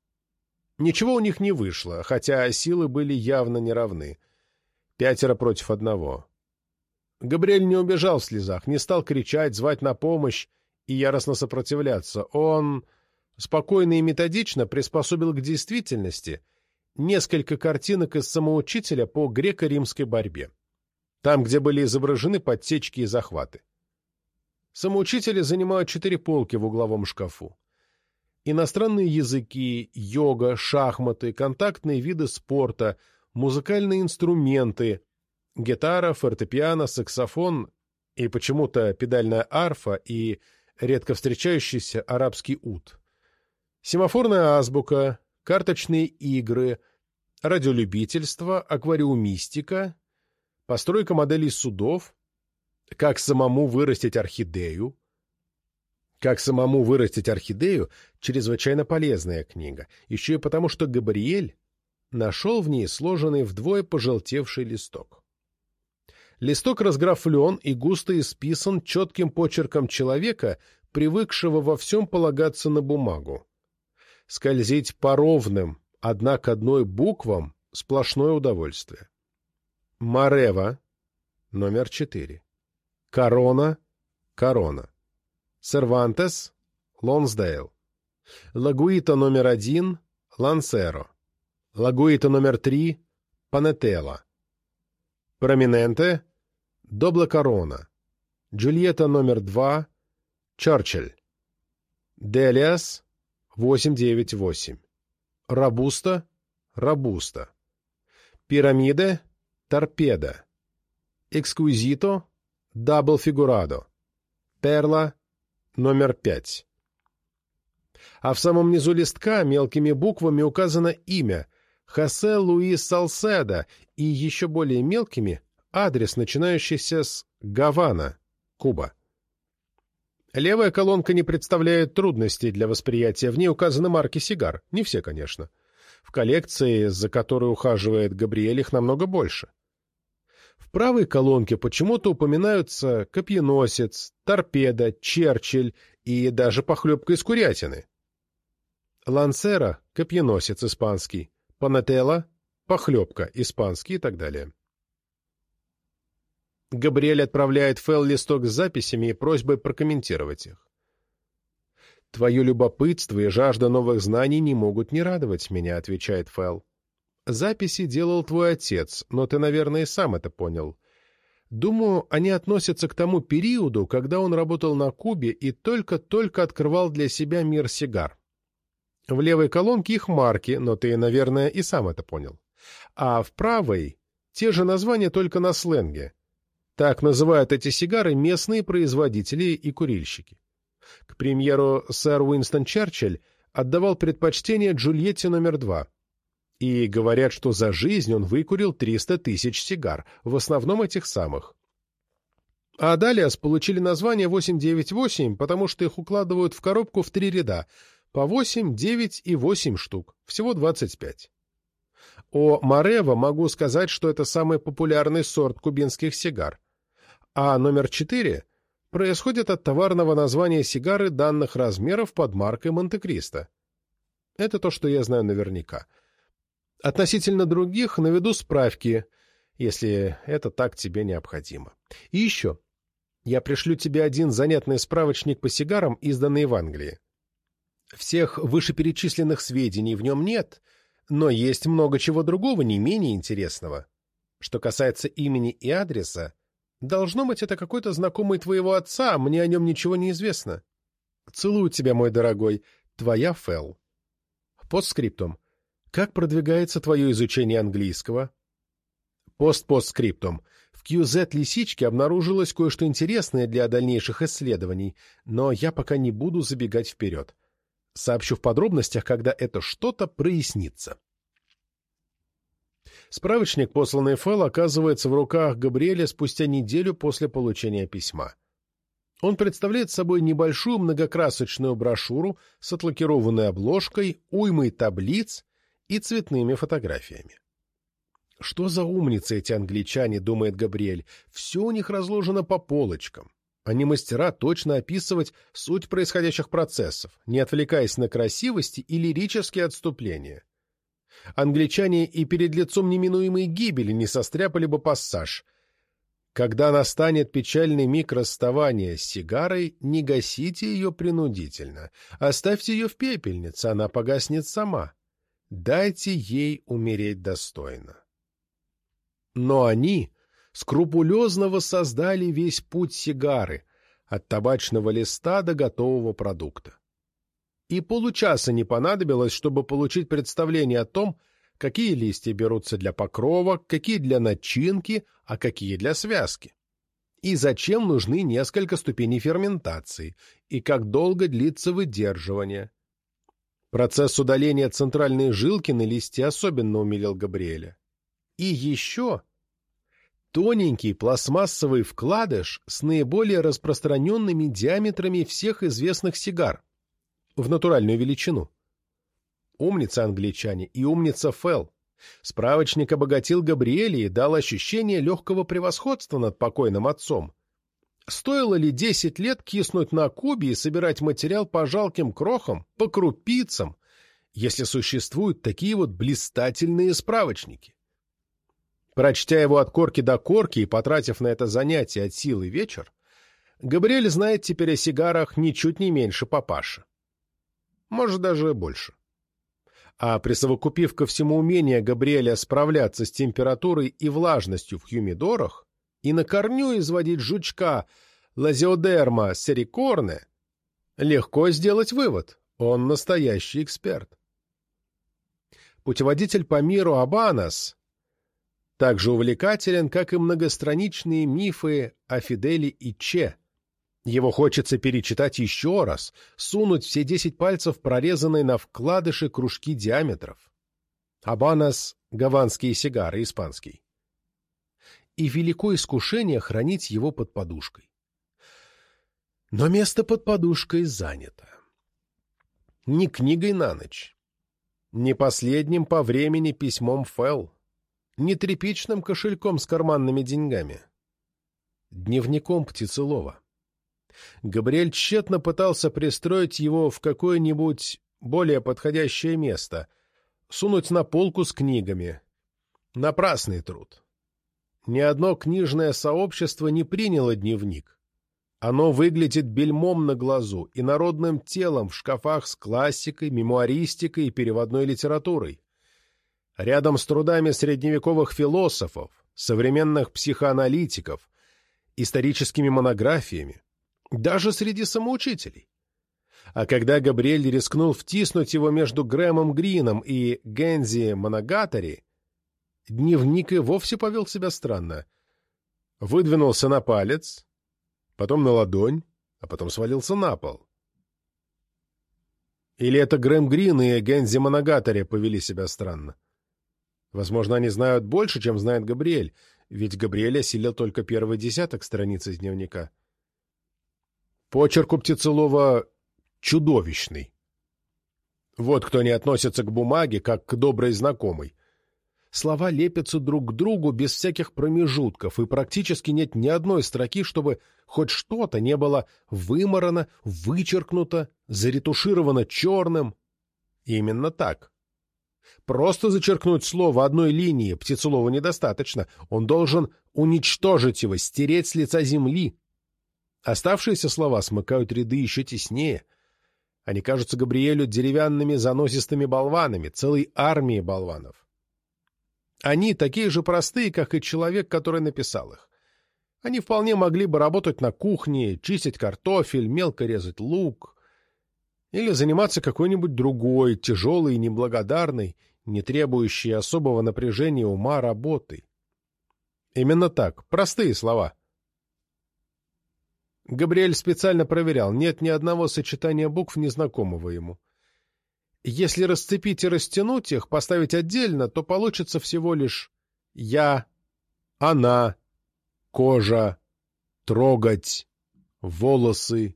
Ничего у них не вышло, хотя силы были явно неравны. Пятеро против одного. Габриэль не убежал в слезах, не стал кричать, звать на помощь и яростно сопротивляться. Он спокойно и методично приспособил к действительности — несколько картинок из самоучителя по греко-римской борьбе, там, где были изображены подсечки и захваты. Самоучители занимают четыре полки в угловом шкафу. Иностранные языки, йога, шахматы, контактные виды спорта, музыкальные инструменты, гитара, фортепиано, саксофон и почему-то педальная арфа и редко встречающийся арабский ут. Семафорная азбука, карточные игры, радиолюбительство, аквариумистика, постройка моделей судов, как самому вырастить орхидею. Как самому вырастить орхидею – чрезвычайно полезная книга, еще и потому, что Габриэль нашел в ней сложенный вдвое пожелтевший листок. Листок разграфлен и густо исписан четким почерком человека, привыкшего во всем полагаться на бумагу. Скользить по ровным, одна к одной буквам — сплошное удовольствие. Марева, номер четыре. Корона, корона. Сервантес, Лонсдейл. Лагуита номер один, Лансеро. Laguito номер три, Panetela. Prominente, Doble corona. Julieta номер два, Churchill. Dalias, 898. Robusto, Robusto. Pirámide, Torpedo. Exquisito, Double Figurado. Perla, номер пять. А в самом низу листка мелкими буквами указано имя Хосе Луис Салседа и еще более мелкими адрес, начинающийся с Гавана, Куба. Левая колонка не представляет трудностей для восприятия, в ней указаны марки сигар, не все, конечно. В коллекции, за которой ухаживает Габриэль, их намного больше. В правой колонке почему-то упоминаются копьеносец, торпеда, черчилль и даже похлебка из курятины. Лансера — копьеносец испанский, панетела — похлебка испанский и так далее. Габриэль отправляет Фэл листок с записями и просьбой прокомментировать их. «Твое любопытство и жажда новых знаний не могут не радовать меня», — отвечает Фэл. «Записи делал твой отец, но ты, наверное, и сам это понял. Думаю, они относятся к тому периоду, когда он работал на Кубе и только-только открывал для себя мир сигар. В левой колонке их марки, но ты, наверное, и сам это понял. А в правой — те же названия, только на сленге — так называют эти сигары местные производители и курильщики. К премьеру сэр Уинстон Черчилль отдавал предпочтение Джульетте номер два. И говорят, что за жизнь он выкурил 300 тысяч сигар, в основном этих самых. А Далиас получили название 898, потому что их укладывают в коробку в три ряда, по 8, 9 и 8 штук, всего 25. О Морево могу сказать, что это самый популярный сорт кубинских сигар. А номер четыре происходит от товарного названия сигары данных размеров под маркой Монте-Кристо. Это то, что я знаю наверняка. Относительно других наведу справки, если это так тебе необходимо. И еще. Я пришлю тебе один занятный справочник по сигарам, изданный в Англии. Всех вышеперечисленных сведений в нем нет, но есть много чего другого не менее интересного. Что касается имени и адреса, должно быть, это какой-то знакомый твоего отца, мне о нем ничего не известно. Целую тебя, мой дорогой, твоя Фэл. Постскриптум. Как продвигается твое изучение английского? Пост-постскриптум. В QZ-лисичке обнаружилось кое-что интересное для дальнейших исследований, но я пока не буду забегать вперед. Сообщу в подробностях, когда это что-то прояснится. Справочник, посланный Фэл, оказывается в руках Габриэля спустя неделю после получения письма. Он представляет собой небольшую многокрасочную брошюру с отлакированной обложкой, уймой таблиц и цветными фотографиями. Что за умницы эти англичане, думает Габриэль, все у них разложено по полочкам. Они мастера точно описывать суть происходящих процессов, не отвлекаясь на красивости и лирические отступления. Англичане и перед лицом неминуемой гибели не состряпали бы пассаж — когда настанет печальный миг расставания с сигарой, не гасите ее принудительно. Оставьте ее в пепельнице, она погаснет сама. Дайте ей умереть достойно. Но они скрупулезно воссоздали весь путь сигары, от табачного листа до готового продукта. И получаса не понадобилось, чтобы получить представление о том, какие листья берутся для покрова, какие для начинки, а какие для связки. И зачем нужны несколько ступеней ферментации, и как долго длится выдерживание. Процесс удаления центральной жилки на листе особенно умилил Габриэля. И еще тоненький пластмассовый вкладыш с наиболее распространенными диаметрами всех известных сигар в натуральную величину. Умница англичане и умница Фелл. Справочник обогатил Габриэля и дал ощущение легкого превосходства над покойным отцом. Стоило ли десять лет киснуть на Кубе и собирать материал по жалким крохам, по крупицам, если существуют такие вот блистательные справочники? Прочтя его от корки до корки и потратив на это занятие от силы вечер, Габриэль знает теперь о сигарах ничуть не меньше папаши. Может, даже больше а присовокупив ко всему умение Габриэля справляться с температурой и влажностью в хюмидорах и на корню изводить жучка лазиодерма серикорне, легко сделать вывод – он настоящий эксперт. Путеводитель по миру Абанас также увлекателен, как и многостраничные мифы о Фиделе и Че – его хочется перечитать еще раз, сунуть все десять пальцев прорезанные на вкладыши кружки диаметров. Абанас — гаванские сигары, испанский. И велико искушение хранить его под подушкой. Но место под подушкой занято. Не книгой на ночь, не последним по времени письмом Фэл, не тряпичным кошельком с карманными деньгами, дневником птицелова. Габриэль тщетно пытался пристроить его в какое-нибудь более подходящее место, сунуть на полку с книгами. Напрасный труд. Ни одно книжное сообщество не приняло дневник. Оно выглядит бельмом на глазу и народным телом в шкафах с классикой, мемуаристикой и переводной литературой. Рядом с трудами средневековых философов, современных психоаналитиков, историческими монографиями, даже среди самоучителей. А когда Габриэль рискнул втиснуть его между Грэмом Грином и Гензи Моногатори, дневник и вовсе повел себя странно. Выдвинулся на палец, потом на ладонь, а потом свалился на пол. Или это Грэм Грин и Гензи Моногатори повели себя странно? Возможно, они знают больше, чем знает Габриэль, ведь Габриэль осилил только первый десяток страниц из дневника. Почерк у Птицелова чудовищный. Вот кто не относится к бумаге, как к доброй знакомой. Слова лепятся друг к другу без всяких промежутков, и практически нет ни одной строки, чтобы хоть что-то не было выморано, вычеркнуто, заретушировано черным. Именно так. Просто зачеркнуть слово одной линии Птицелову недостаточно. Он должен уничтожить его, стереть с лица земли. Оставшиеся слова смыкают ряды еще теснее. Они кажутся Габриэлю деревянными заносистыми болванами, целой армией болванов. Они такие же простые, как и человек, который написал их. Они вполне могли бы работать на кухне, чистить картофель, мелко резать лук или заниматься какой-нибудь другой, тяжелой неблагодарной, не требующей особого напряжения ума работой. Именно так, простые слова. Габриэль специально проверял, нет ни одного сочетания букв, незнакомого ему. Если расцепить и растянуть их, поставить отдельно, то получится всего лишь «я», «она», «кожа», «трогать», «волосы»,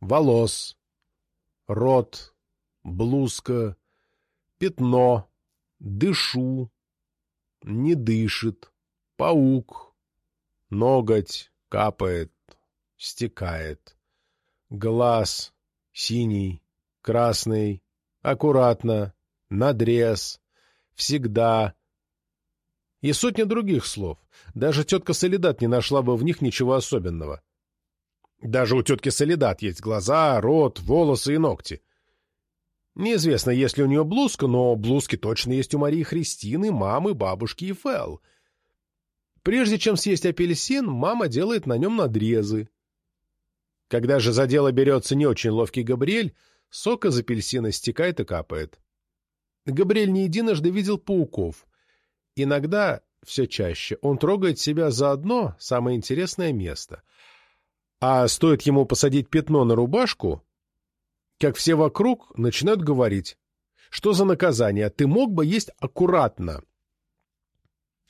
«волос», «рот», «блузка», «пятно», «дышу», «не дышит», «паук», «ноготь», «капает», «стекает», «глаз», «синий», «красный», аккуратно, надрез, всегда и сотни других слов. Даже тетка Солидат не нашла бы в них ничего особенного. Даже у тетки Солидат есть глаза, рот, волосы и ногти. Неизвестно, есть ли у нее блузка, но блузки точно есть у Марии Христины, мамы, бабушки и Фэл. Прежде чем съесть апельсин, мама делает на нем надрезы. Когда же за дело берется не очень ловкий Габриэль, Сок из апельсина стекает и капает. Габриэль не единожды видел пауков. Иногда, все чаще, он трогает себя за одно самое интересное место. А стоит ему посадить пятно на рубашку, как все вокруг начинают говорить, что за наказание, ты мог бы есть аккуратно.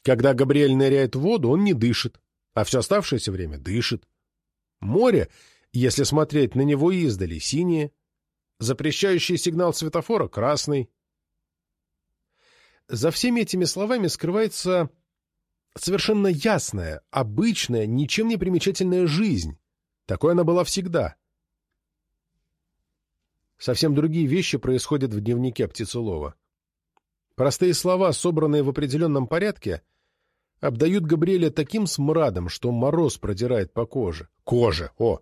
Когда Габриэль ныряет в воду, он не дышит, а все оставшееся время дышит. Море, если смотреть на него издали, синее, Запрещающий сигнал светофора — красный. За всеми этими словами скрывается совершенно ясная, обычная, ничем не примечательная жизнь. Такой она была всегда. Совсем другие вещи происходят в дневнике Птицелова. Простые слова, собранные в определенном порядке, обдают Габриэля таким смрадом, что мороз продирает по коже. Коже! О!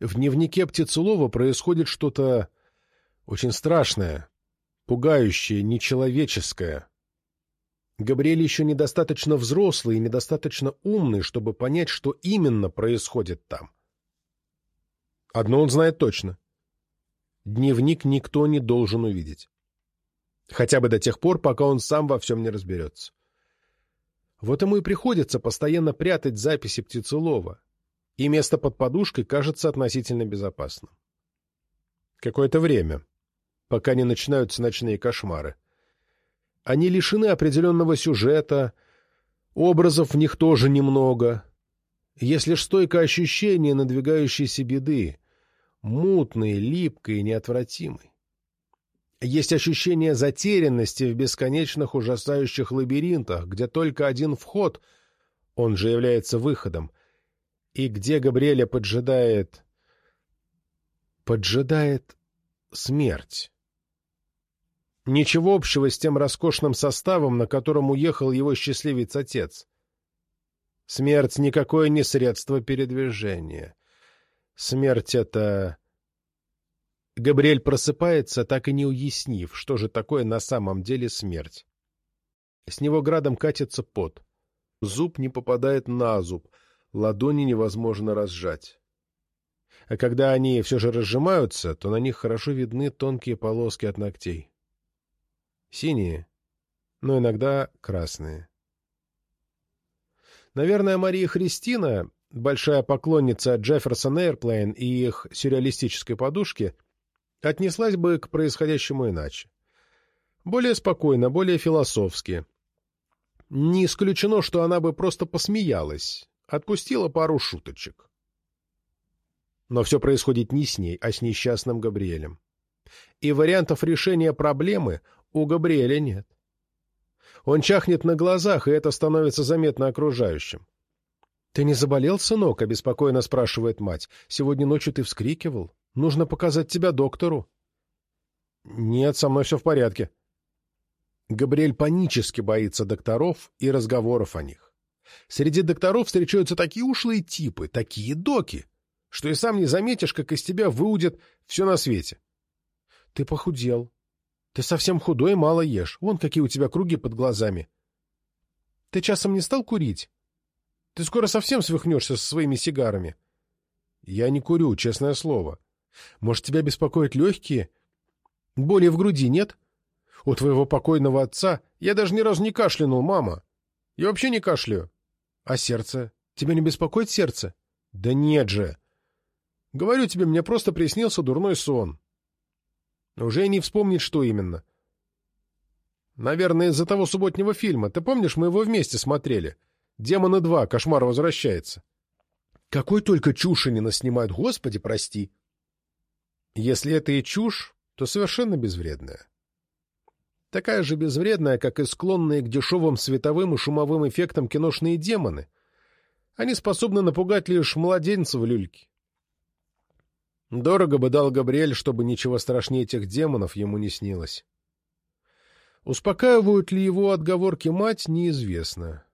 В дневнике Птицелова происходит что-то очень страшное, пугающее, нечеловеческое. Габриэль еще недостаточно взрослый и недостаточно умный, чтобы понять, что именно происходит там. Одно он знает точно. Дневник никто не должен увидеть. Хотя бы до тех пор, пока он сам во всем не разберется. Вот ему и приходится постоянно прятать записи Птицелова, и место под подушкой кажется относительно безопасным. Какое-то время, пока не начинаются ночные кошмары. Они лишены определенного сюжета, образов в них тоже немного. Есть лишь стойкое ощущение надвигающейся беды, мутной, липкой и неотвратимой. Есть ощущение затерянности в бесконечных ужасающих лабиринтах, где только один вход, он же является выходом, и где Габриэля поджидает... поджидает смерть. Ничего общего с тем роскошным составом, на котором уехал его счастливец-отец. Смерть никакое не средство передвижения. Смерть — это... Габриэль просыпается, так и не уяснив, что же такое на самом деле смерть. С него градом катится пот. Зуб не попадает на зуб — ладони невозможно разжать. А когда они все же разжимаются, то на них хорошо видны тонкие полоски от ногтей. Синие, но иногда красные. Наверное, Мария Христина, большая поклонница Джефферсон Эйрплейн и их сюрреалистической подушки, отнеслась бы к происходящему иначе. Более спокойно, более философски. Не исключено, что она бы просто посмеялась, отпустила пару шуточек. Но все происходит не с ней, а с несчастным Габриэлем. И вариантов решения проблемы у Габриэля нет. Он чахнет на глазах, и это становится заметно окружающим. «Ты не заболел, сынок?» — обеспокоенно спрашивает мать. «Сегодня ночью ты вскрикивал. Нужно показать тебя доктору». «Нет, со мной все в порядке». Габриэль панически боится докторов и разговоров о них. Среди докторов встречаются такие ушлые типы, такие доки, что и сам не заметишь, как из тебя выудят все на свете. Ты похудел. Ты совсем худой и мало ешь. Вон какие у тебя круги под глазами. Ты часом не стал курить? Ты скоро совсем свихнешься со своими сигарами. Я не курю, честное слово. Может, тебя беспокоят легкие? Боли в груди нет? У твоего покойного отца я даже ни разу не кашлянул, мама. Я вообще не кашляю. А сердце? Тебя не беспокоит сердце? Да нет же. Говорю тебе, мне просто приснился дурной сон. Уже и не вспомнить, что именно. Наверное, из-за того субботнего фильма. Ты помнишь, мы его вместе смотрели? «Демоны 2. Кошмар возвращается». Какой только чуши не наснимают, господи, прости. Если это и чушь, то совершенно безвредная. Такая же безвредная, как и склонные к дешевым световым и шумовым эффектам киношные демоны. Они способны напугать лишь младенцев в люльке. Дорого бы дал Габриэль, чтобы ничего страшнее этих демонов ему не снилось. Успокаивают ли его отговорки мать, неизвестно.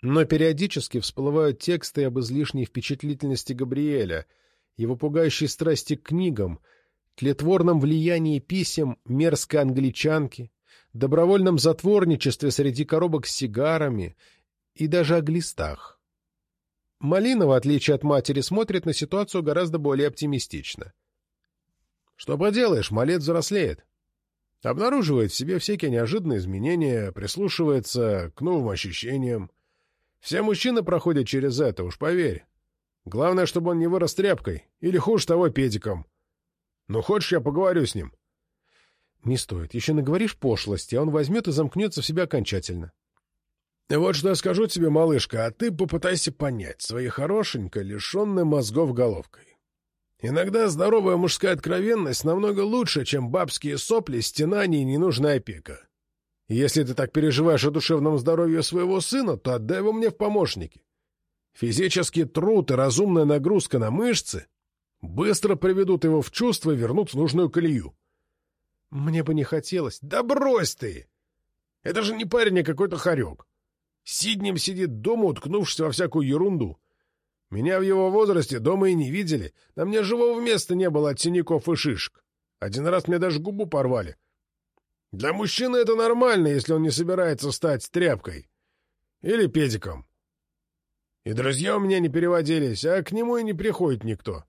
Но периодически всплывают тексты об излишней впечатлительности Габриэля, его пугающей страсти к книгам, тлетворном влиянии писем мерзкой англичанки, добровольном затворничестве среди коробок с сигарами и даже о глистах. Малина, в отличие от матери, смотрит на ситуацию гораздо более оптимистично. Что поделаешь, малец взрослеет. Обнаруживает в себе всякие неожиданные изменения, прислушивается к новым ощущениям. Все мужчины проходят через это, уж поверь. Главное, чтобы он не вырос тряпкой, или хуже того, педиком. Ну, хочешь, я поговорю с ним? Не стоит. Еще наговоришь пошлости, а он возьмет и замкнется в себя окончательно. Вот что я скажу тебе, малышка, а ты попытайся понять своей хорошенькой, лишенной мозгов головкой. Иногда здоровая мужская откровенность намного лучше, чем бабские сопли, стенания и ненужная опека. Если ты так переживаешь о душевном здоровье своего сына, то отдай его мне в помощники. Физический труд и разумная нагрузка на мышцы быстро приведут его в чувство и вернут в нужную колею. Мне бы не хотелось. Да брось ты! Это же не парень, а какой-то хорек. Сиднем сидит дома, уткнувшись во всякую ерунду. Меня в его возрасте дома и не видели. На мне живого места не было от синяков и шишек. Один раз мне даже губу порвали. Для мужчины это нормально, если он не собирается стать тряпкой. Или педиком. И друзья у меня не переводились, а к нему и не приходит никто.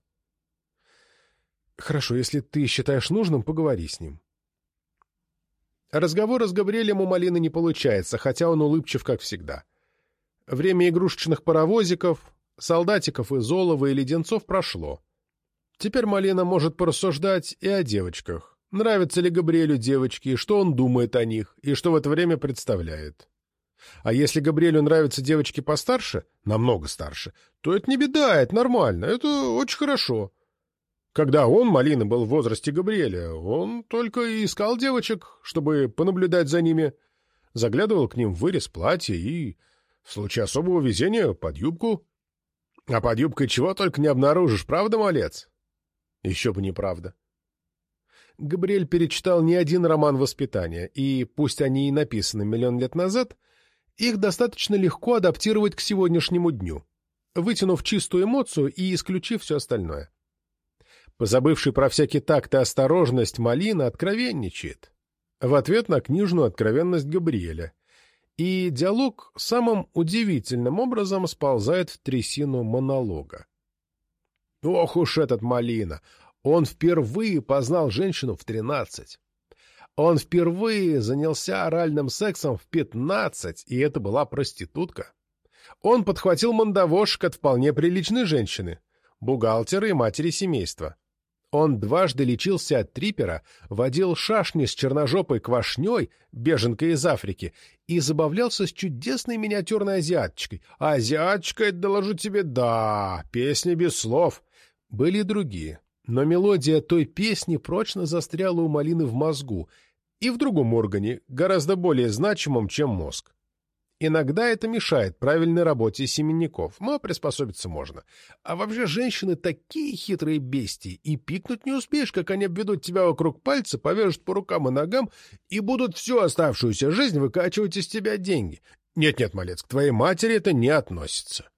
Хорошо, если ты считаешь нужным, поговори с ним. Разговора с Габриэлем у Малины не получается, хотя он улыбчив, как всегда. Время игрушечных паровозиков, солдатиков из олова и леденцов прошло. Теперь Малина может порассуждать и о девочках. Нравятся ли Габриэлю девочки, что он думает о них, и что в это время представляет. А если Габриэлю нравятся девочки постарше, намного старше, то это не беда, это нормально, это очень хорошо. Когда он, Малина, был в возрасте Габриэля, он только и искал девочек, чтобы понаблюдать за ними, заглядывал к ним в вырез платья и, в случае особого везения, под юбку. А под юбкой чего только не обнаружишь, правда, малец? Еще бы неправда. Габриэль перечитал не один роман воспитания, и, пусть они и написаны миллион лет назад, их достаточно легко адаптировать к сегодняшнему дню, вытянув чистую эмоцию и исключив все остальное. Позабывший про всякий такт и осторожность, Малина откровенничает. В ответ на книжную откровенность Габриэля. И диалог самым удивительным образом сползает в трясину монолога. Ох уж этот Малина! Он впервые познал женщину в тринадцать. Он впервые занялся оральным сексом в пятнадцать, и это была проститутка. Он подхватил мандавошек от вполне приличной женщины, бухгалтера и матери семейства. Он дважды лечился от трипера, водил шашни с черножопой квашней, беженкой из Африки, и забавлялся с чудесной миниатюрной азиаточкой. Азиаточка, это доложу тебе, да, песня без слов. Были и другие, но мелодия той песни прочно застряла у Малины в мозгу, и в другом органе, гораздо более значимом, чем мозг. Иногда это мешает правильной работе семенников, но приспособиться можно. А вообще женщины такие хитрые бестии, и пикнуть не успеешь, как они обведут тебя вокруг пальца, повяжут по рукам и ногам и будут всю оставшуюся жизнь выкачивать из тебя деньги. Нет-нет, малец, к твоей матери это не относится.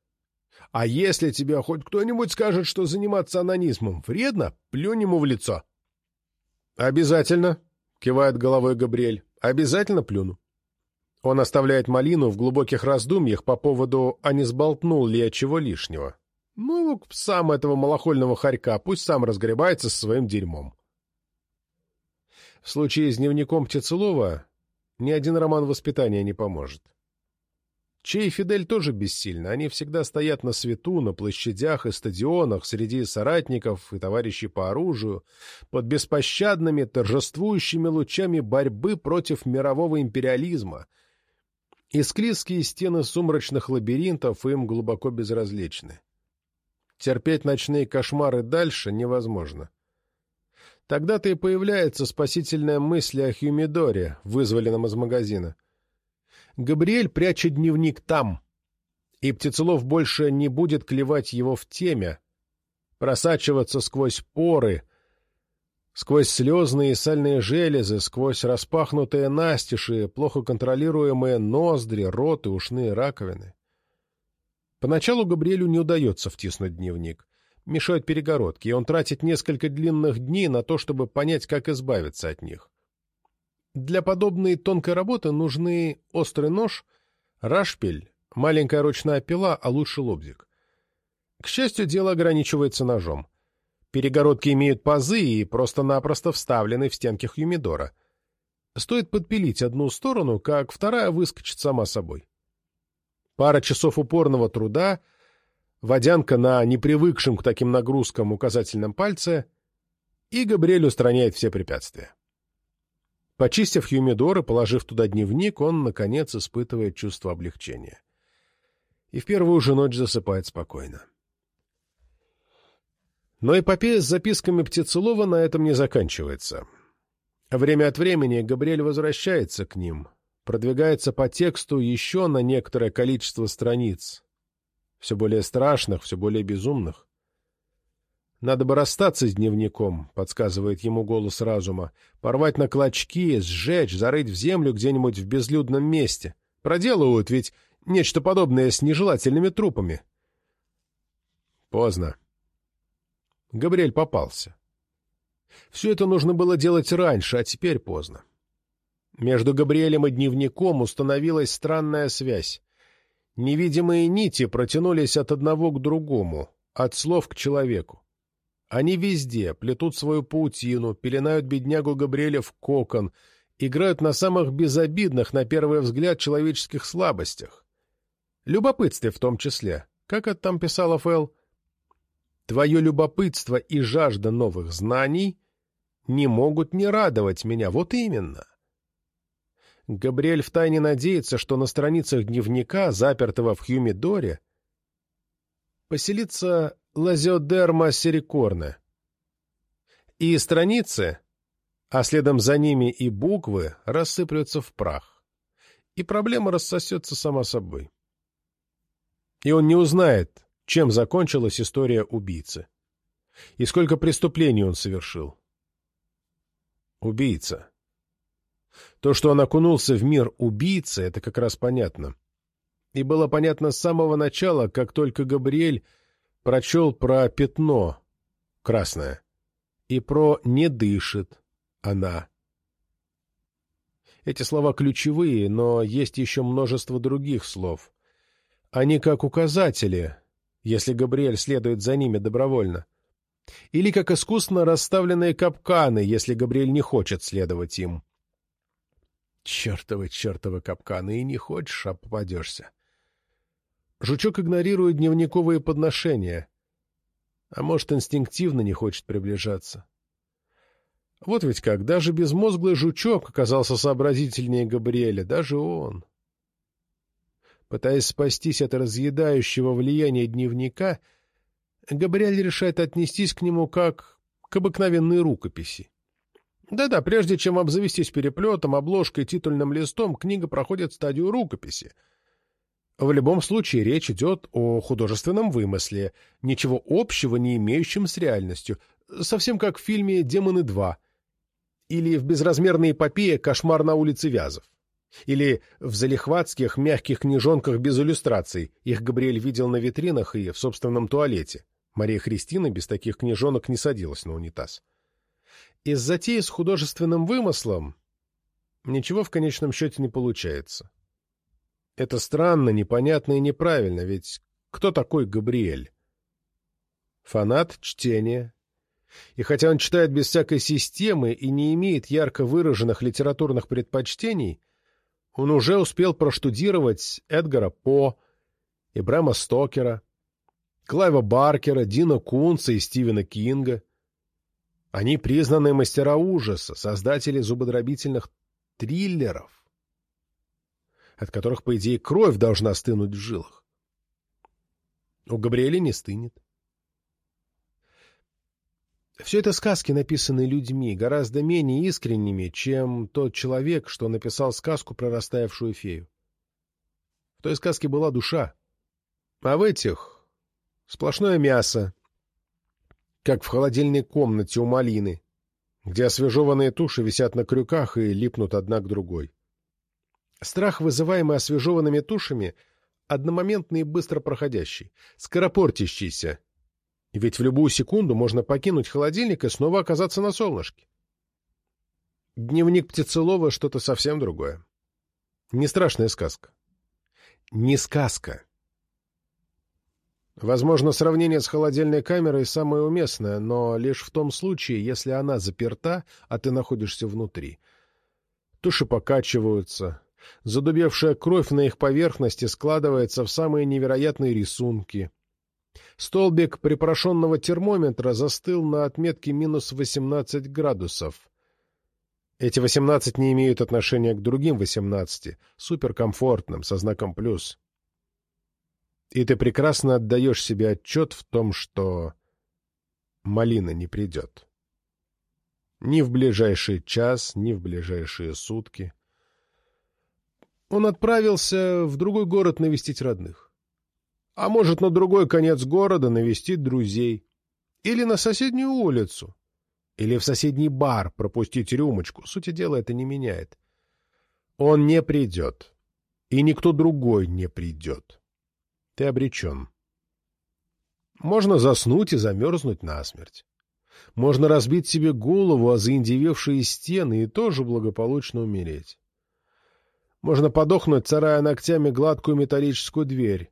А если тебе хоть кто-нибудь скажет, что заниматься анонизмом вредно, плюнь ему в лицо. — Обязательно, — кивает головой Габриэль, — обязательно плюну. Он оставляет малину в глубоких раздумьях по поводу, а не сболтнул ли я чего лишнего. Ну, сам этого малохольного хорька, пусть сам разгребается со своим дерьмом. В случае с дневником Птицелова ни один роман воспитания не поможет. Чей и Фидель тоже бессильны, они всегда стоят на свету, на площадях и стадионах, среди соратников и товарищей по оружию, под беспощадными, торжествующими лучами борьбы против мирового империализма — и склизкие стены сумрачных лабиринтов им глубоко безразличны. Терпеть ночные кошмары дальше невозможно. Тогда-то и появляется спасительная мысль о Хюмидоре, вызволенном из магазина. Габриэль прячет дневник там, и Птицелов больше не будет клевать его в теме, просачиваться сквозь поры, Сквозь слезные и сальные железы, сквозь распахнутые настежи, плохо контролируемые ноздри, рот и ушные раковины. Поначалу Габриэлю не удается втиснуть дневник. Мешают перегородки, и он тратит несколько длинных дней на то, чтобы понять, как избавиться от них. Для подобной тонкой работы нужны острый нож, рашпиль, маленькая ручная пила, а лучше лобзик. К счастью, дело ограничивается ножом. Перегородки имеют пазы и просто-напросто вставлены в стенки Хьюмидора. Стоит подпилить одну сторону, как вторая выскочит сама собой. Пара часов упорного труда, водянка на непривыкшем к таким нагрузкам указательном пальце, и Габриэль устраняет все препятствия. Почистив Хьюмидор и положив туда дневник, он, наконец, испытывает чувство облегчения. И в первую же ночь засыпает спокойно. Но эпопея с записками Птицелова на этом не заканчивается. Время от времени Габриэль возвращается к ним, продвигается по тексту еще на некоторое количество страниц, все более страшных, все более безумных. «Надо бы расстаться с дневником», — подсказывает ему голос разума, «порвать на клочки, сжечь, зарыть в землю где-нибудь в безлюдном месте. Проделывают ведь нечто подобное с нежелательными трупами». Поздно. Габриэль попался. Все это нужно было делать раньше, а теперь поздно. Между Габриэлем и дневником установилась странная связь. Невидимые нити протянулись от одного к другому, от слов к человеку. Они везде плетут свою паутину, пеленают беднягу Габриэля в кокон, играют на самых безобидных, на первый взгляд, человеческих слабостях. Любопытстве в том числе. Как это там писала Фэл? Твое любопытство и жажда новых знаний не могут не радовать меня, вот именно. Габриэль втайне надеется, что на страницах дневника, запертого в Хьюмидоре, поселится лазиодерма серикорне. И страницы, а следом за ними и буквы, рассыплются в прах. И проблема рассосется сама собой. И он не узнает, чем закончилась история убийцы. И сколько преступлений он совершил. Убийца. То, что он окунулся в мир убийцы, это как раз понятно. И было понятно с самого начала, как только Габриэль прочел про пятно красное и про «не дышит» она. Эти слова ключевые, но есть еще множество других слов. Они как указатели, если Габриэль следует за ними добровольно. Или как искусно расставленные капканы, если Габриэль не хочет следовать им. Чертовы, чертовы капканы, и не хочешь, а попадешься. Жучок игнорирует дневниковые подношения, а может, инстинктивно не хочет приближаться. Вот ведь как, даже безмозглый жучок оказался сообразительнее Габриэля, даже он. Пытаясь спастись от разъедающего влияния дневника, Габриэль решает отнестись к нему как к обыкновенной рукописи. Да-да, прежде чем обзавестись переплетом, обложкой титульным листом, книга проходит стадию рукописи. В любом случае речь идет о художественном вымысле, ничего общего не имеющем с реальностью, совсем как в фильме «Демоны 2» или в безразмерной эпопее «Кошмар на улице Вязов». Или в залихватских мягких книжонках без иллюстраций. Их Габриэль видел на витринах и в собственном туалете. Мария Христина без таких книжонок не садилась на унитаз. Из затеи с художественным вымыслом ничего в конечном счете не получается. Это странно, непонятно и неправильно, ведь кто такой Габриэль? Фанат чтения. И хотя он читает без всякой системы и не имеет ярко выраженных литературных предпочтений, он уже успел проштудировать Эдгара По, Ибрама Стокера, Клайва Баркера, Дина Кунца и Стивена Кинга. Они признанные мастера ужаса, создатели зубодробительных триллеров, от которых, по идее, кровь должна стынуть в жилах. У Габриэля не стынет. Все это сказки, написанные людьми, гораздо менее искренними, чем тот человек, что написал сказку про растаявшую фею. В той сказке была душа. А в этих — сплошное мясо, как в холодильной комнате у малины, где освежеванные туши висят на крюках и липнут одна к другой. Страх, вызываемый освежеванными тушами, одномоментный и быстро проходящий, скоропортящийся, ведь в любую секунду можно покинуть холодильник и снова оказаться на солнышке. Дневник Птицелова — что-то совсем другое. Не страшная сказка. Не сказка. Возможно, сравнение с холодильной камерой самое уместное, но лишь в том случае, если она заперта, а ты находишься внутри. Туши покачиваются. Задубевшая кровь на их поверхности складывается в самые невероятные рисунки. Столбик припорошенного термометра застыл на отметке минус 18 градусов. Эти 18 не имеют отношения к другим 18, суперкомфортным, со знаком плюс. И ты прекрасно отдаешь себе отчет в том, что малина не придет. Ни в ближайший час, ни в ближайшие сутки. Он отправился в другой город навестить родных а может, на другой конец города навестить друзей. Или на соседнюю улицу. Или в соседний бар пропустить рюмочку. Сути дела это не меняет. Он не придет. И никто другой не придет. Ты обречен. Можно заснуть и замерзнуть насмерть. Можно разбить себе голову о заиндевевшие стены и тоже благополучно умереть. Можно подохнуть, царая ногтями гладкую металлическую дверь.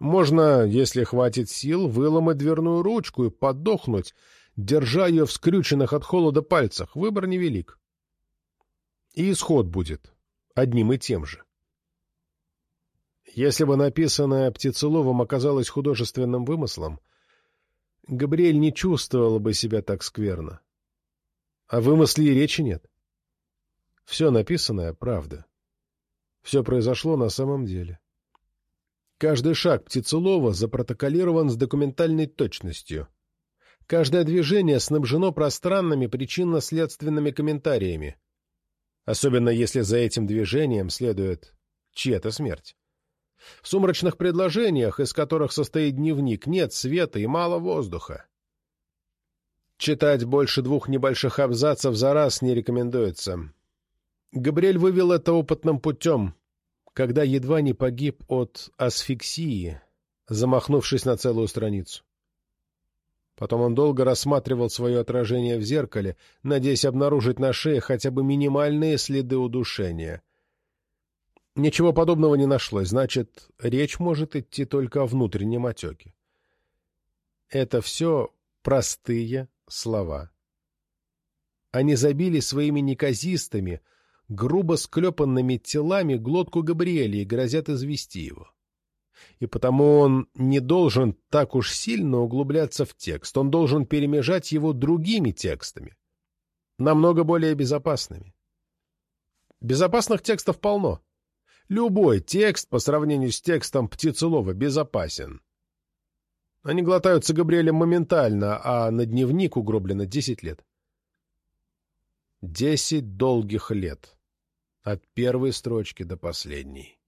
Можно, если хватит сил, выломать дверную ручку и подохнуть, держа ее в скрюченных от холода пальцах. Выбор невелик. И исход будет одним и тем же. Если бы написанное Птицеловым оказалось художественным вымыслом, Габриэль не чувствовала бы себя так скверно. О вымысле и речи нет. Все написанное — правда. Все произошло на самом деле. Каждый шаг птицелова запротоколирован с документальной точностью. Каждое движение снабжено пространными причинно-следственными комментариями. Особенно если за этим движением следует чья-то смерть. В сумрачных предложениях, из которых состоит дневник, нет света и мало воздуха. Читать больше двух небольших абзацев за раз не рекомендуется. Габриэль вывел это опытным путем, когда едва не погиб от асфиксии, замахнувшись на целую страницу. Потом он долго рассматривал свое отражение в зеркале, надеясь обнаружить на шее хотя бы минимальные следы удушения. Ничего подобного не нашлось, значит, речь может идти только о внутреннем отеке. Это все простые слова. Они забили своими неказистыми, грубо склепанными телами глотку Габриэля и грозят извести его. И потому он не должен так уж сильно углубляться в текст, он должен перемежать его другими текстами, намного более безопасными. Безопасных текстов полно. Любой текст по сравнению с текстом Птицелова безопасен. Они глотаются Габриэлем моментально, а на дневник угроблено десять лет. Десять долгих лет. От первой строчки до последней.